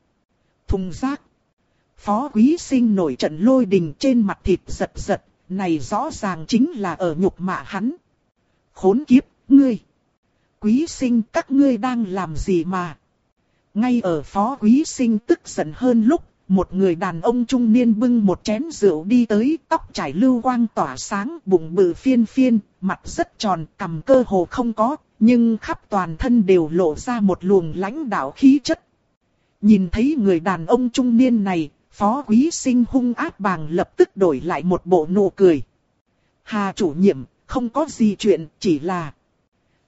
Thùng rác. Phó quý sinh nổi trận lôi đình trên mặt thịt giật giật, này rõ ràng chính là ở nhục mạ hắn. Khốn kiếp, ngươi. Quý sinh các ngươi đang làm gì mà. Ngay ở phó quý sinh tức giận hơn lúc, một người đàn ông trung niên bưng một chén rượu đi tới, tóc trải lưu quang tỏa sáng, bụng bự phiên phiên, mặt rất tròn, cầm cơ hồ không có, nhưng khắp toàn thân đều lộ ra một luồng lãnh đạo khí chất. Nhìn thấy người đàn ông trung niên này, phó quý sinh hung ác bàng lập tức đổi lại một bộ nụ cười. Hà chủ nhiệm, không có gì chuyện, chỉ là...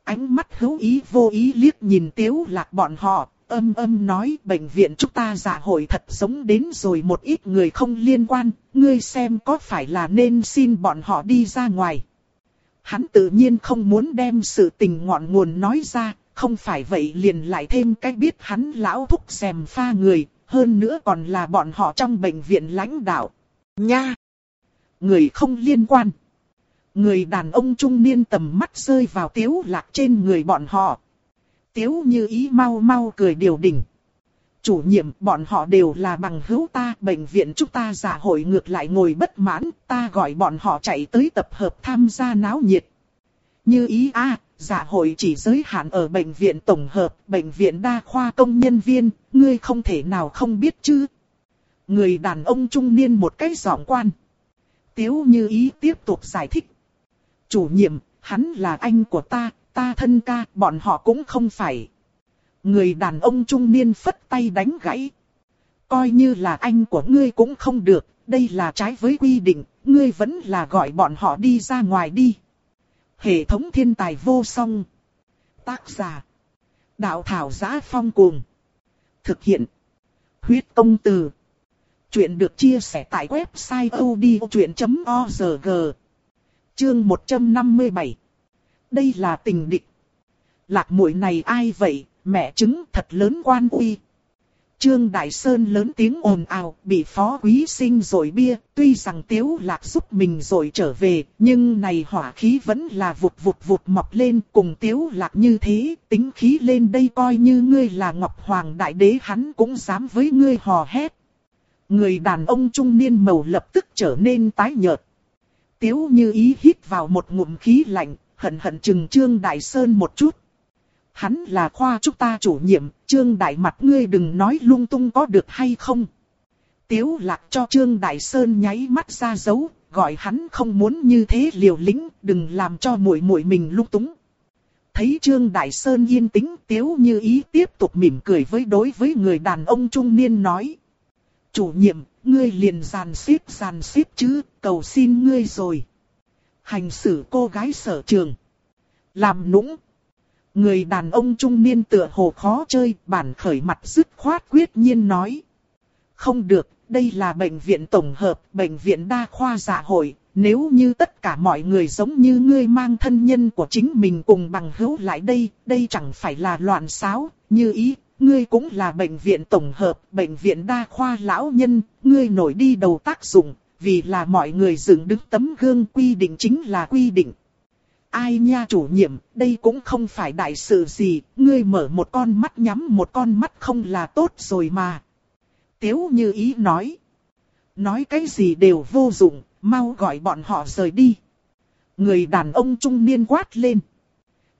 Ánh mắt hữu ý vô ý liếc nhìn tiếu lạc bọn họ, âm âm nói bệnh viện chúng ta dạ hội thật sống đến rồi một ít người không liên quan, ngươi xem có phải là nên xin bọn họ đi ra ngoài. Hắn tự nhiên không muốn đem sự tình ngọn nguồn nói ra, không phải vậy liền lại thêm cách biết hắn lão thúc xèm pha người, hơn nữa còn là bọn họ trong bệnh viện lãnh đạo. Nha! Người không liên quan. Người đàn ông trung niên tầm mắt rơi vào tiếu lạc trên người bọn họ. Tiếu như ý mau mau cười điều đình. Chủ nhiệm bọn họ đều là bằng hữu ta, bệnh viện chúng ta giả hội ngược lại ngồi bất mãn, ta gọi bọn họ chạy tới tập hợp tham gia náo nhiệt. Như ý a à, giả hội chỉ giới hạn ở bệnh viện tổng hợp, bệnh viện đa khoa công nhân viên, ngươi không thể nào không biết chứ. Người đàn ông trung niên một cái giọng quan. Tiếu như ý tiếp tục giải thích. Chủ nhiệm, hắn là anh của ta, ta thân ca, bọn họ cũng không phải. Người đàn ông trung niên phất tay đánh gãy. Coi như là anh của ngươi cũng không được, đây là trái với quy định, ngươi vẫn là gọi bọn họ đi ra ngoài đi. Hệ thống thiên tài vô song. Tác giả. Đạo thảo giá phong cuồng. Thực hiện. Huyết công từ. Chuyện được chia sẻ tại website odchuyện.org. Chương 157. Đây là tình địch. Lạc muội này ai vậy, mẹ chứng thật lớn quan uy. Trương Đại Sơn lớn tiếng ồn ào, bị phó quý sinh rồi bia, tuy rằng tiếu lạc giúp mình rồi trở về, nhưng này hỏa khí vẫn là vụt vụt vụt mọc lên, cùng tiếu lạc như thế, tính khí lên đây coi như ngươi là Ngọc Hoàng Đại Đế hắn cũng dám với ngươi hò hét. Người đàn ông trung niên màu lập tức trở nên tái nhợt. Tiếu như ý hít vào một ngụm khí lạnh, hận hận chừng Trương Đại Sơn một chút. Hắn là khoa chúng ta chủ nhiệm, Trương Đại mặt ngươi đừng nói lung tung có được hay không. Tiếu lạc cho Trương Đại Sơn nháy mắt ra dấu, gọi hắn không muốn như thế liều lĩnh, đừng làm cho muội muội mình lung túng. Thấy Trương Đại Sơn yên tĩnh tiếu như ý tiếp tục mỉm cười với đối với người đàn ông trung niên nói. Chủ nhiệm, ngươi liền giàn xếp giàn xếp chứ, cầu xin ngươi rồi. Hành xử cô gái sở trường. Làm nũng. Người đàn ông trung niên tựa hồ khó chơi, bản khởi mặt dứt khoát quyết nhiên nói. Không được, đây là bệnh viện tổng hợp, bệnh viện đa khoa dạ hội, nếu như tất cả mọi người giống như ngươi mang thân nhân của chính mình cùng bằng hữu lại đây, đây chẳng phải là loạn xáo, như ý, ngươi cũng là bệnh viện tổng hợp, bệnh viện đa khoa lão nhân, ngươi nổi đi đầu tác dụng, vì là mọi người dựng đứng tấm gương quy định chính là quy định. Ai nha chủ nhiệm, đây cũng không phải đại sự gì, ngươi mở một con mắt nhắm một con mắt không là tốt rồi mà. Tiếu như ý nói. Nói cái gì đều vô dụng, mau gọi bọn họ rời đi. Người đàn ông trung niên quát lên.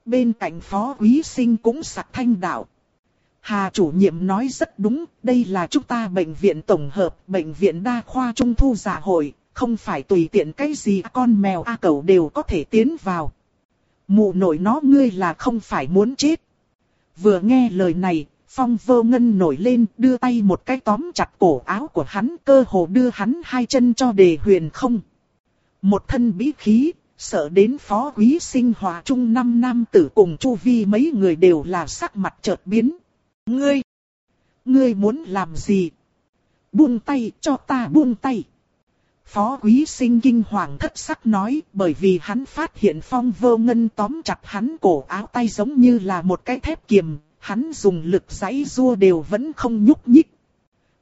Bên cạnh phó quý sinh cũng sặc thanh đạo. Hà chủ nhiệm nói rất đúng, đây là chúng ta bệnh viện tổng hợp, bệnh viện đa khoa trung thu giả hội, không phải tùy tiện cái gì à, con mèo à, a cẩu đều có thể tiến vào. Mụ nội nó ngươi là không phải muốn chết. Vừa nghe lời này, phong vô ngân nổi lên đưa tay một cái tóm chặt cổ áo của hắn cơ hồ đưa hắn hai chân cho đề huyền không. Một thân bí khí, sợ đến phó quý sinh hòa trung năm nam tử cùng chu vi mấy người đều là sắc mặt chợt biến. Ngươi! Ngươi muốn làm gì? Buông tay cho ta buông tay. Phó quý sinh kinh hoàng thất sắc nói bởi vì hắn phát hiện phong vô ngân tóm chặt hắn cổ áo tay giống như là một cái thép kiềm, hắn dùng lực giãy rua đều vẫn không nhúc nhích.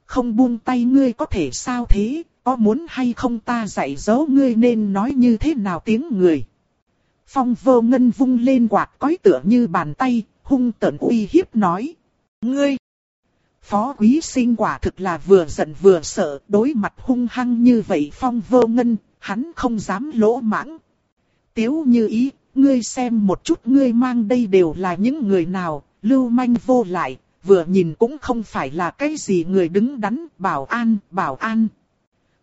Không buông tay ngươi có thể sao thế, có muốn hay không ta dạy dỗ ngươi nên nói như thế nào tiếng người. Phong vô ngân vung lên quạt cói tựa như bàn tay, hung tợn uy hiếp nói. Ngươi! Phó quý sinh quả thực là vừa giận vừa sợ, đối mặt hung hăng như vậy phong vô ngân, hắn không dám lỗ mãng. Tiếu như ý, ngươi xem một chút ngươi mang đây đều là những người nào, lưu manh vô lại, vừa nhìn cũng không phải là cái gì người đứng đắn, bảo an, bảo an.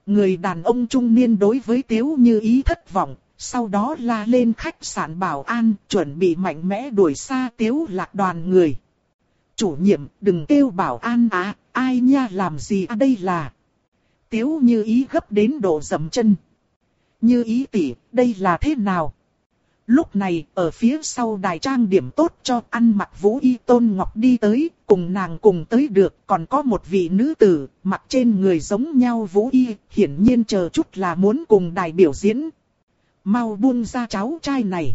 Người đàn ông trung niên đối với tiếu như ý thất vọng, sau đó la lên khách sạn bảo an, chuẩn bị mạnh mẽ đuổi xa tiếu lạc đoàn người. Chủ nhiệm, đừng kêu bảo an á, ai nha làm gì à đây là. Tiếu như ý gấp đến độ dầm chân. Như ý tỷ, đây là thế nào? Lúc này, ở phía sau đài trang điểm tốt cho ăn mặc vũ y tôn ngọc đi tới, cùng nàng cùng tới được, còn có một vị nữ tử, mặc trên người giống nhau vũ y, hiển nhiên chờ chút là muốn cùng đài biểu diễn. Mau buông ra cháu trai này.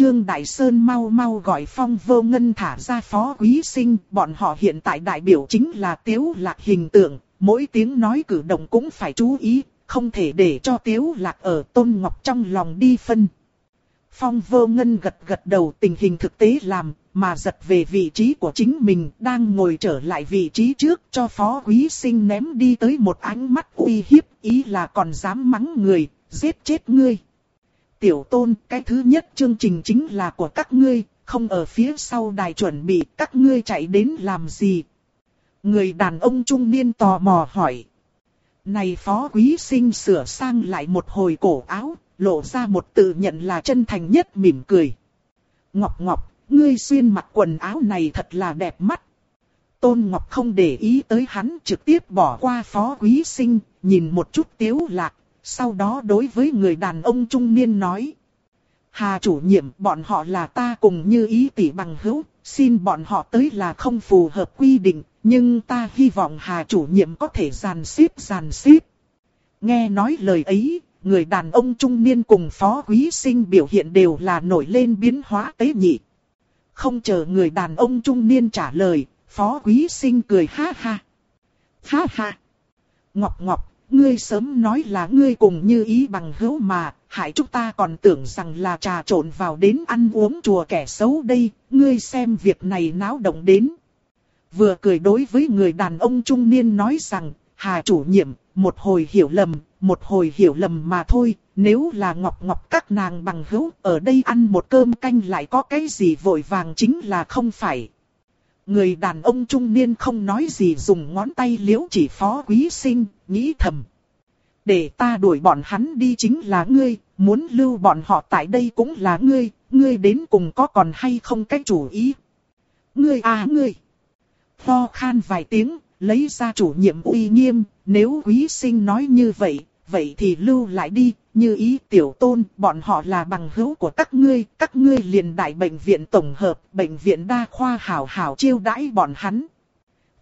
Trương Đại Sơn mau mau gọi phong vô ngân thả ra phó quý sinh, bọn họ hiện tại đại biểu chính là tiếu lạc hình tượng, mỗi tiếng nói cử động cũng phải chú ý, không thể để cho Tiếu Lạc ở Tôn Ngọc trong lòng đi phân. Phong vô ngân gật gật đầu tình hình thực tế làm, mà giật về vị trí của chính mình đang ngồi trở lại vị trí trước cho phó quý sinh ném đi tới một ánh mắt uy hiếp, ý là còn dám mắng người, giết chết ngươi. Tiểu tôn, cái thứ nhất chương trình chính là của các ngươi, không ở phía sau đài chuẩn bị các ngươi chạy đến làm gì. Người đàn ông trung niên tò mò hỏi. Này phó quý sinh sửa sang lại một hồi cổ áo, lộ ra một tự nhận là chân thành nhất mỉm cười. Ngọc Ngọc, ngươi xuyên mặc quần áo này thật là đẹp mắt. Tôn Ngọc không để ý tới hắn trực tiếp bỏ qua phó quý sinh, nhìn một chút tiếu lạc, sau đó đối với người đàn ông trung niên nói. Hà chủ nhiệm bọn họ là ta cùng như ý tỷ bằng hữu, xin bọn họ tới là không phù hợp quy định, nhưng ta hy vọng Hà chủ nhiệm có thể giàn xếp giàn xếp. Nghe nói lời ấy, người đàn ông trung niên cùng phó quý sinh biểu hiện đều là nổi lên biến hóa tế nhị. Không chờ người đàn ông trung niên trả lời, phó quý sinh cười ha ha. Ha ha. Ngọc Ngọc, ngươi sớm nói là ngươi cùng như ý bằng hữu mà, hại chúng ta còn tưởng rằng là trà trộn vào đến ăn uống chùa kẻ xấu đây, ngươi xem việc này náo động đến. Vừa cười đối với người đàn ông trung niên nói rằng, Hà chủ nhiệm, một hồi hiểu lầm, một hồi hiểu lầm mà thôi, nếu là ngọc ngọc các nàng bằng hữu, ở đây ăn một cơm canh lại có cái gì vội vàng chính là không phải. Người đàn ông trung niên không nói gì dùng ngón tay liễu chỉ phó quý sinh, nghĩ thầm. Để ta đuổi bọn hắn đi chính là ngươi, muốn lưu bọn họ tại đây cũng là ngươi, ngươi đến cùng có còn hay không cách chủ ý. Ngươi à ngươi. Ho khan vài tiếng, lấy ra chủ nhiệm uy nghiêm, nếu quý sinh nói như vậy, vậy thì lưu lại đi, như ý tiểu tôn, bọn họ là bằng hữu của các ngươi, các ngươi liền đại bệnh viện tổng hợp, bệnh viện đa khoa hảo hảo chiêu đãi bọn hắn.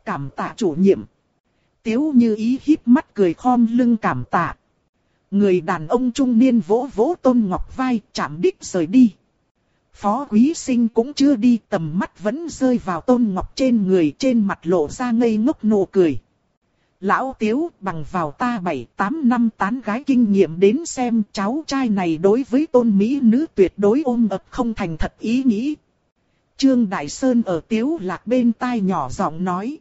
Cảm tạ chủ nhiệm. Tiếu như ý híp mắt cười khom lưng cảm tạ. Người đàn ông trung niên vỗ vỗ tôn ngọc vai, chạm đích rời đi. Phó quý sinh cũng chưa đi tầm mắt vẫn rơi vào tôn ngọc trên người trên mặt lộ ra ngây ngốc nụ cười. Lão Tiếu bằng vào ta 7-8 năm tán gái kinh nghiệm đến xem cháu trai này đối với tôn mỹ nữ tuyệt đối ôm ập không thành thật ý nghĩ. Trương Đại Sơn ở Tiếu Lạc bên tai nhỏ giọng nói.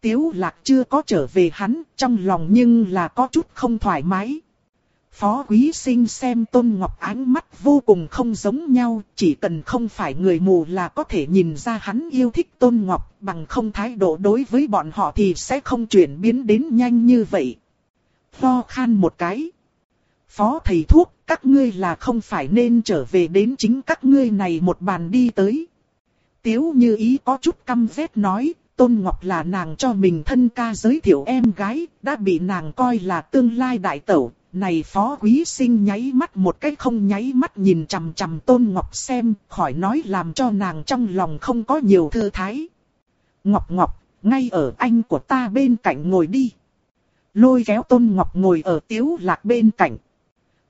Tiếu Lạc chưa có trở về hắn, trong lòng nhưng là có chút không thoải mái. Phó quý sinh xem Tôn Ngọc ánh mắt vô cùng không giống nhau, chỉ cần không phải người mù là có thể nhìn ra hắn yêu thích Tôn Ngọc, bằng không thái độ đối với bọn họ thì sẽ không chuyển biến đến nhanh như vậy. Lo khan một cái. Phó thầy thuốc, các ngươi là không phải nên trở về đến chính các ngươi này một bàn đi tới. Tiếu như ý có chút căm ghét nói, Tôn Ngọc là nàng cho mình thân ca giới thiệu em gái, đã bị nàng coi là tương lai đại tẩu, này phó quý sinh nháy mắt một cái không nháy mắt nhìn chằm chằm tôn ngọc xem, khỏi nói làm cho nàng trong lòng không có nhiều thư thái. Ngọc Ngọc, ngay ở anh của ta bên cạnh ngồi đi. Lôi kéo tôn ngọc ngồi ở tiếu lạc bên cạnh.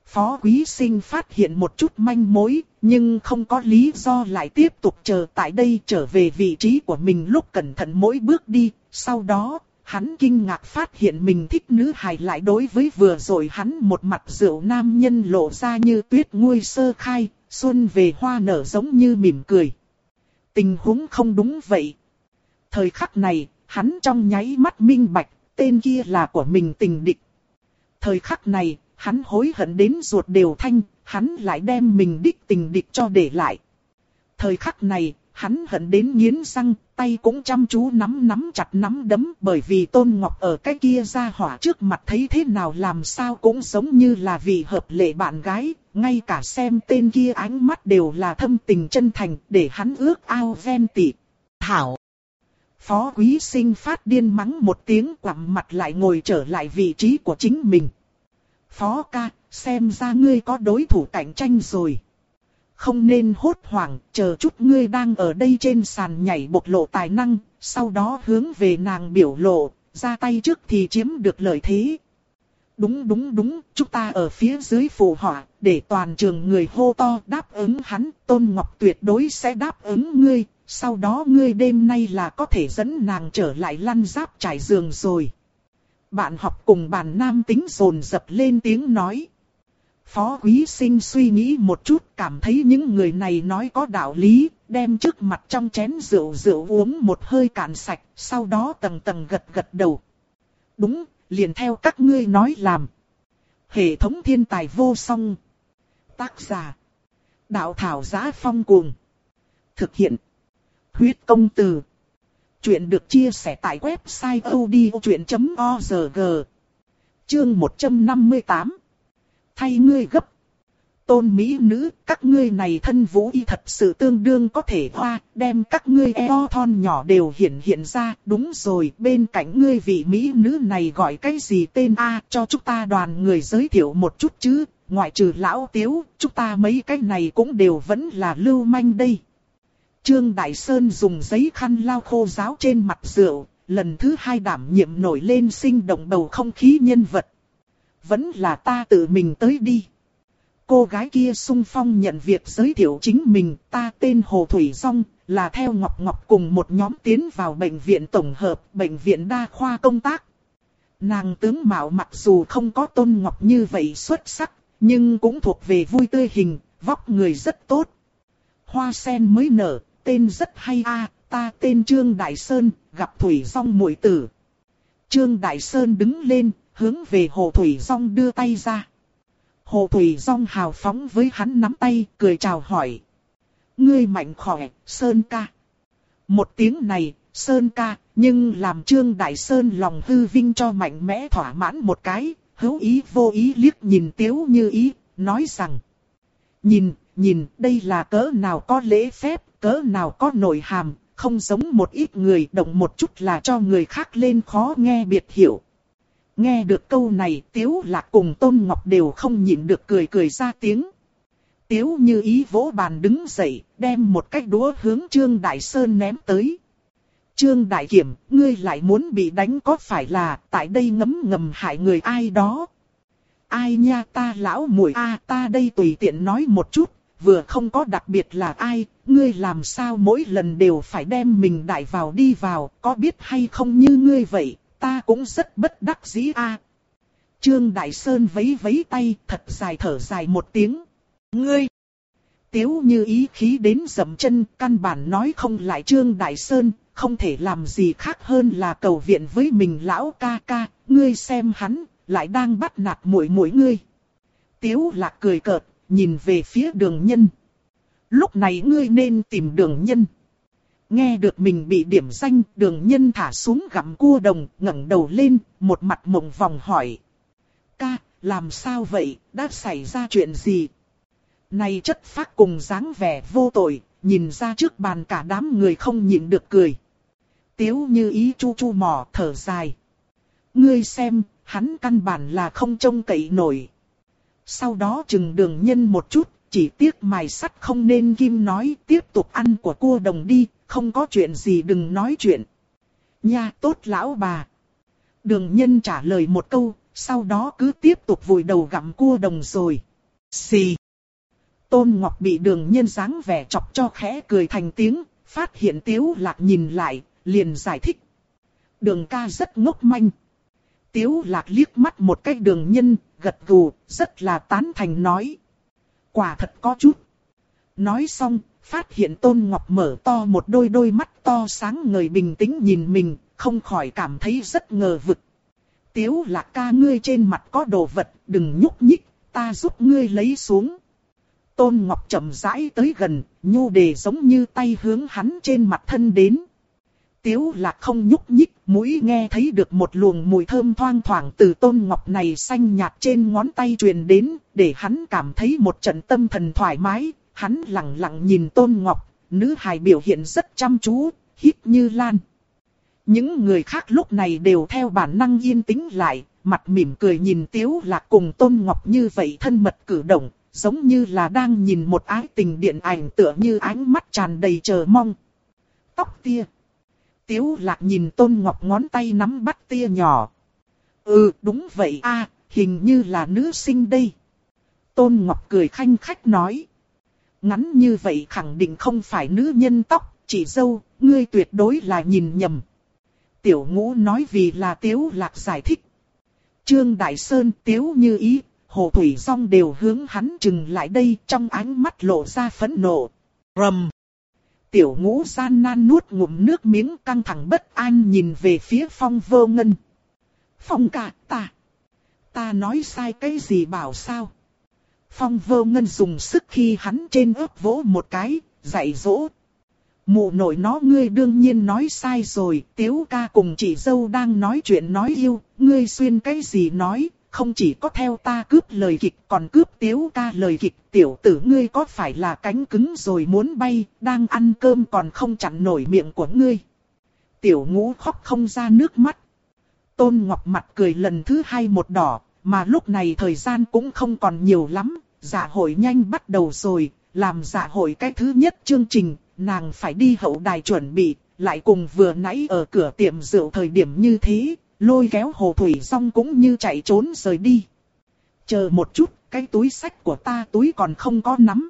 Phó quý sinh phát hiện một chút manh mối, nhưng không có lý do lại tiếp tục chờ tại đây trở về vị trí của mình lúc cẩn thận mỗi bước đi. Sau đó, hắn kinh ngạc phát hiện mình thích nữ hài lại đối với vừa rồi hắn một mặt rượu nam nhân lộ ra như tuyết nguôi sơ khai, xuân về hoa nở giống như mỉm cười. Tình huống không đúng vậy. Thời khắc này, hắn trong nháy mắt minh bạch, tên kia là của mình tình địch. Thời khắc này, hắn hối hận đến ruột đều thanh, hắn lại đem mình đích tình địch cho để lại. Thời khắc này, hắn hận đến nghiến răng, tay cũng chăm chú nắm nắm chặt nắm đấm bởi vì Tôn Ngọc ở cái kia ra hỏa trước mặt thấy thế nào làm sao cũng giống như là vì hợp lệ bạn gái, ngay cả xem tên kia ánh mắt đều là thâm tình chân thành để hắn ước ao ven tị. Thảo! Phó quý sinh phát điên mắng một tiếng quặm mặt lại ngồi trở lại vị trí của chính mình. Phó ca, xem ra ngươi có đối thủ cạnh tranh rồi không nên hốt hoảng, chờ chút ngươi đang ở đây trên sàn nhảy bộc lộ tài năng, sau đó hướng về nàng biểu lộ, ra tay trước thì chiếm được lợi thế. Đúng đúng đúng, chúng ta ở phía dưới phù họa, để toàn trường người hô to đáp ứng hắn, Tôn Ngọc tuyệt đối sẽ đáp ứng ngươi, sau đó ngươi đêm nay là có thể dẫn nàng trở lại lăn giáp trải giường rồi. bạn học cùng bàn nam tính rồn dập lên tiếng nói. Phó quý sinh suy nghĩ một chút cảm thấy những người này nói có đạo lý, đem trước mặt trong chén rượu rượu uống một hơi cạn sạch, sau đó tầng tầng gật gật đầu. Đúng, liền theo các ngươi nói làm. Hệ thống thiên tài vô song. Tác giả. Đạo thảo giá phong cuồng. Thực hiện. Huyết công từ. Chuyện được chia sẻ tại website odchuyện.org. Chương 158. Thay ngươi gấp. Tôn mỹ nữ, các ngươi này thân vũ y thật sự tương đương có thể hoa, đem các ngươi eo thon nhỏ đều hiện hiện ra, đúng rồi, bên cạnh ngươi vị mỹ nữ này gọi cái gì tên A, cho chúng ta đoàn người giới thiệu một chút chứ, ngoại trừ lão tiếu, chúng ta mấy cái này cũng đều vẫn là lưu manh đây. Trương Đại Sơn dùng giấy khăn lau khô ráo trên mặt rượu, lần thứ hai đảm nhiệm nổi lên sinh động bầu không khí nhân vật. Vẫn là ta tự mình tới đi. Cô gái kia sung phong nhận việc giới thiệu chính mình, ta tên Hồ Thủy Song, là theo Ngọc Ngọc cùng một nhóm tiến vào bệnh viện tổng hợp, bệnh viện đa khoa công tác. Nàng tướng mạo mặc dù không có tôn ngọc như vậy xuất sắc, nhưng cũng thuộc về vui tươi hình, vóc người rất tốt. Hoa sen mới nở, tên rất hay a, ta tên Trương Đại Sơn, gặp Thủy Song muội tử. Trương Đại Sơn đứng lên, hướng về Hồ Thủy Song đưa tay ra. Hồ Thủy song hào phóng với hắn nắm tay, cười chào hỏi. Ngươi mạnh khỏe, Sơn ca. Một tiếng này, Sơn ca, nhưng làm Trương Đại Sơn lòng hư vinh cho mạnh mẽ thỏa mãn một cái, hữu ý vô ý liếc nhìn Tiếu như ý, nói rằng. Nhìn, nhìn, đây là cỡ nào có lễ phép, cỡ nào có nội hàm, không giống một ít người động một chút là cho người khác lên khó nghe biệt hiểu. Nghe được câu này Tiếu Lạc cùng Tôn Ngọc đều không nhịn được cười cười ra tiếng. Tiếu như ý vỗ bàn đứng dậy, đem một cái đũa hướng Trương Đại Sơn ném tới. Trương Đại Kiểm, ngươi lại muốn bị đánh có phải là tại đây ngấm ngầm hại người ai đó? Ai nha ta lão muội a ta đây tùy tiện nói một chút, vừa không có đặc biệt là ai, ngươi làm sao mỗi lần đều phải đem mình đại vào đi vào, có biết hay không như ngươi vậy, ta cũng rất bất đắc dĩ a. Trương Đại Sơn vấy vấy tay, thật dài thở dài một tiếng. Ngươi! Tiếu như ý khí đến dậm chân, căn bản nói không lại Trương Đại Sơn, không thể làm gì khác hơn là cầu viện với mình lão ca ca, ngươi xem hắn, lại đang bắt nạt muội muội ngươi. Tiếu lạc cười cợt, nhìn về phía đường nhân. Lúc này ngươi nên tìm đường nhân. Nghe được mình bị điểm danh, đường nhân thả xuống gặm cua đồng, ngẩng đầu lên, một mặt mộng vòng hỏi. Ca, làm sao vậy, đã xảy ra chuyện gì? Này chất phát cùng dáng vẻ vô tội, nhìn ra trước bàn cả đám người không nhịn được cười. Tiếu như ý chu chu mò thở dài. Ngươi xem, hắn căn bản là không trông cậy nổi. Sau đó chừng đường nhân một chút, chỉ tiếc mài sắt không nên kim nói tiếp tục ăn của cua đồng đi, không có chuyện gì đừng nói chuyện. Nha tốt lão bà. Đường nhân trả lời một câu, sau đó cứ tiếp tục vùi đầu gặm cua đồng rồi. Xì. Tôn Ngọc bị đường nhân dáng vẻ chọc cho khẽ cười thành tiếng, phát hiện Tiếu Lạc nhìn lại, liền giải thích. Đường ca rất ngốc manh. Tiếu Lạc liếc mắt một cái đường nhân, gật gù, rất là tán thành nói. Quả thật có chút. Nói xong, phát hiện Tôn Ngọc mở to một đôi đôi mắt to sáng ngời bình tĩnh nhìn mình, không khỏi cảm thấy rất ngờ vực. Tiếu lạc ca ngươi trên mặt có đồ vật, đừng nhúc nhích, ta giúp ngươi lấy xuống. Tôn Ngọc chậm rãi tới gần, nhu đề giống như tay hướng hắn trên mặt thân đến. Tiếu lạc không nhúc nhích, mũi nghe thấy được một luồng mùi thơm thoang thoảng từ tôn ngọc này xanh nhạt trên ngón tay truyền đến, để hắn cảm thấy một trận tâm thần thoải mái, hắn lặng lặng nhìn tôn ngọc, nữ hài biểu hiện rất chăm chú, hít như lan. Những người khác lúc này đều theo bản năng yên tĩnh lại, mặt mỉm cười nhìn tiếu lạc cùng tôn ngọc như vậy thân mật cử động, giống như là đang nhìn một ái tình điện ảnh tựa như ánh mắt tràn đầy chờ mong. Tóc tia. Tiếu lạc nhìn tôn ngọc ngón tay nắm bắt tia nhỏ. Ừ đúng vậy a hình như là nữ sinh đây. Tôn ngọc cười khanh khách nói. Ngắn như vậy khẳng định không phải nữ nhân tóc, chỉ dâu, ngươi tuyệt đối là nhìn nhầm. Tiểu ngũ nói vì là tiếu lạc giải thích. Trương Đại Sơn tiếu như ý, Hồ Thủy Song đều hướng hắn chừng lại đây trong ánh mắt lộ ra phẫn nộ. Rầm! Tiểu ngũ gian nan nuốt ngụm nước miếng căng thẳng bất an nhìn về phía phong vô ngân. Phong cả ta! Ta nói sai cái gì bảo sao? Phong vô ngân dùng sức khi hắn trên ớt vỗ một cái, dạy dỗ. Mụ nội nó ngươi đương nhiên nói sai rồi, tiếu ca cùng chị dâu đang nói chuyện nói yêu, ngươi xuyên cái gì nói, không chỉ có theo ta cướp lời kịch còn cướp tiếu ca lời kịch, tiểu tử ngươi có phải là cánh cứng rồi muốn bay, đang ăn cơm còn không chặn nổi miệng của ngươi. Tiểu ngũ khóc không ra nước mắt. Tôn Ngọc mặt cười lần thứ hai một đỏ, mà lúc này thời gian cũng không còn nhiều lắm, dạ hội nhanh bắt đầu rồi, làm dạ hội cái thứ nhất chương trình, nàng phải đi hậu đài chuẩn bị, lại cùng vừa nãy ở cửa tiệm rượu thời điểm như thế, lôi kéo hồ thủy xong cũng như chạy trốn rời đi. Chờ một chút, cái túi sách của ta túi còn không có nắm.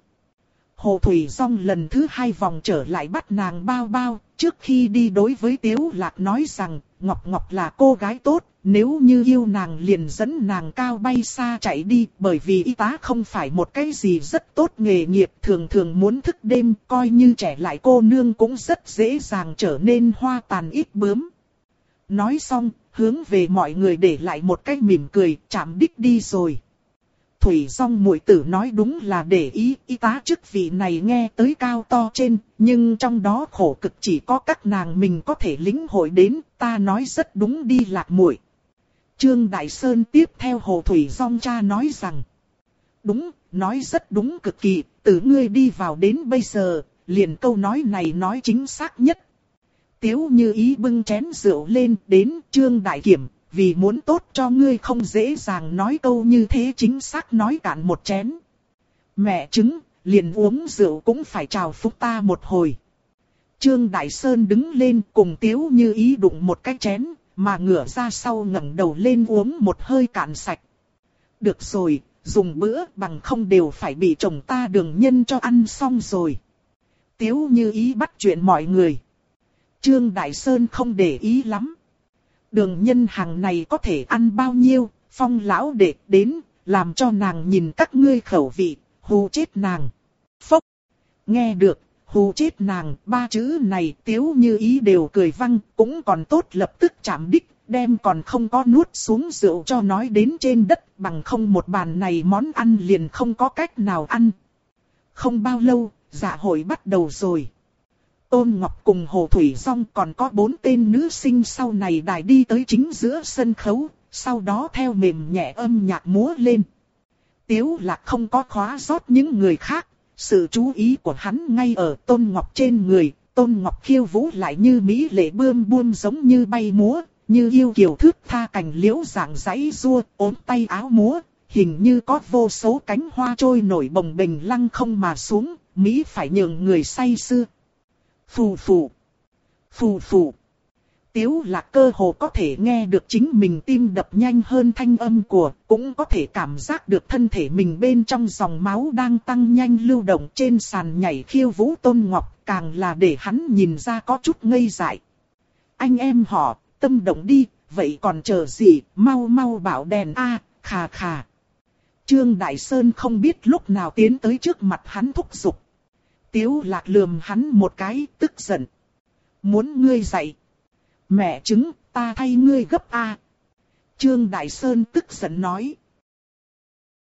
Hồ Thủy Song lần thứ hai vòng trở lại bắt nàng bao bao, trước khi đi đối với Tiếu Lạc nói rằng, Ngọc Ngọc là cô gái tốt, nếu như yêu nàng liền dẫn nàng cao bay xa chạy đi, bởi vì y tá không phải một cái gì rất tốt nghề nghiệp, thường thường muốn thức đêm, coi như trẻ lại cô nương cũng rất dễ dàng trở nên hoa tàn ít bướm. Nói xong, hướng về mọi người để lại một cái mỉm cười, chạm đích đi rồi. Thủy Song muội tử nói đúng là để ý y tá chức vị này nghe tới cao to trên, nhưng trong đó khổ cực chỉ có các nàng mình có thể lĩnh hội đến, ta nói rất đúng đi lạc muội. Trương Đại Sơn tiếp theo Hồ Thủy Song cha nói rằng, đúng, nói rất đúng cực kỳ, từ ngươi đi vào đến bây giờ, liền câu nói này nói chính xác nhất. Tiếu như ý bưng chén rượu lên đến Trương Đại Kiểm, vì muốn tốt cho ngươi không dễ dàng nói câu như thế chính xác nói cạn một chén. Mẹ chứng, liền uống rượu cũng phải chào phúc ta một hồi. Trương Đại Sơn đứng lên cùng Tiếu như ý đụng một cái chén, mà ngửa ra sau ngẩng đầu lên uống một hơi cạn sạch. Được rồi, dùng bữa bằng không đều phải bị chồng ta đường nhân cho ăn xong rồi. Tiếu như ý bắt chuyện mọi người. Trương Đại Sơn không để ý lắm đường nhân hàng này có thể ăn bao nhiêu, phong lão đệ đến, làm cho nàng nhìn các ngươi khẩu vị, hù chết nàng. Phốc, nghe được, hù chết nàng, ba chữ này tiếu như ý đều cười văng, cũng còn tốt lập tức chạm đích, đem còn không có nuốt xuống rượu cho nói đến trên đất, bằng không một bàn này món ăn liền không có cách nào ăn. Không bao lâu, dạ hội bắt đầu rồi. Tôn Ngọc cùng Hồ Thủy Song còn có bốn tên nữ sinh sau này đài đi tới chính giữa sân khấu, sau đó theo mềm nhẹ âm nhạc múa lên. Tiếu lạc không có khóa rót những người khác, sự chú ý của hắn ngay ở Tôn Ngọc trên người, Tôn Ngọc khiêu vũ lại như mỹ lệ bươm buông giống như bay múa, như yêu kiều thước tha cành liễu dạng giấy rua, ốm tay áo múa, hình như có vô số cánh hoa trôi nổi bồng bềnh lăng không mà xuống, Mỹ phải nhường người say sưa. Phù phù. Phù phù. Tiếu lạc cơ hồ có thể nghe được chính mình tim đập nhanh hơn thanh âm của, cũng có thể cảm giác được thân thể mình bên trong dòng máu đang tăng nhanh lưu động trên sàn nhảy khiêu vũ tôn ngọc, càng là để hắn nhìn ra có chút ngây dại. Anh em họ, tâm động đi, vậy còn chờ gì, mau mau bảo đèn a, khà khà. Trương Đại Sơn không biết lúc nào tiến tới trước mặt hắn thúc giục. Tiếu lạc lườm hắn một cái, tức giận. Muốn ngươi dạy. Mẹ chứng, ta thay ngươi gấp A. Trương Đại Sơn tức giận nói.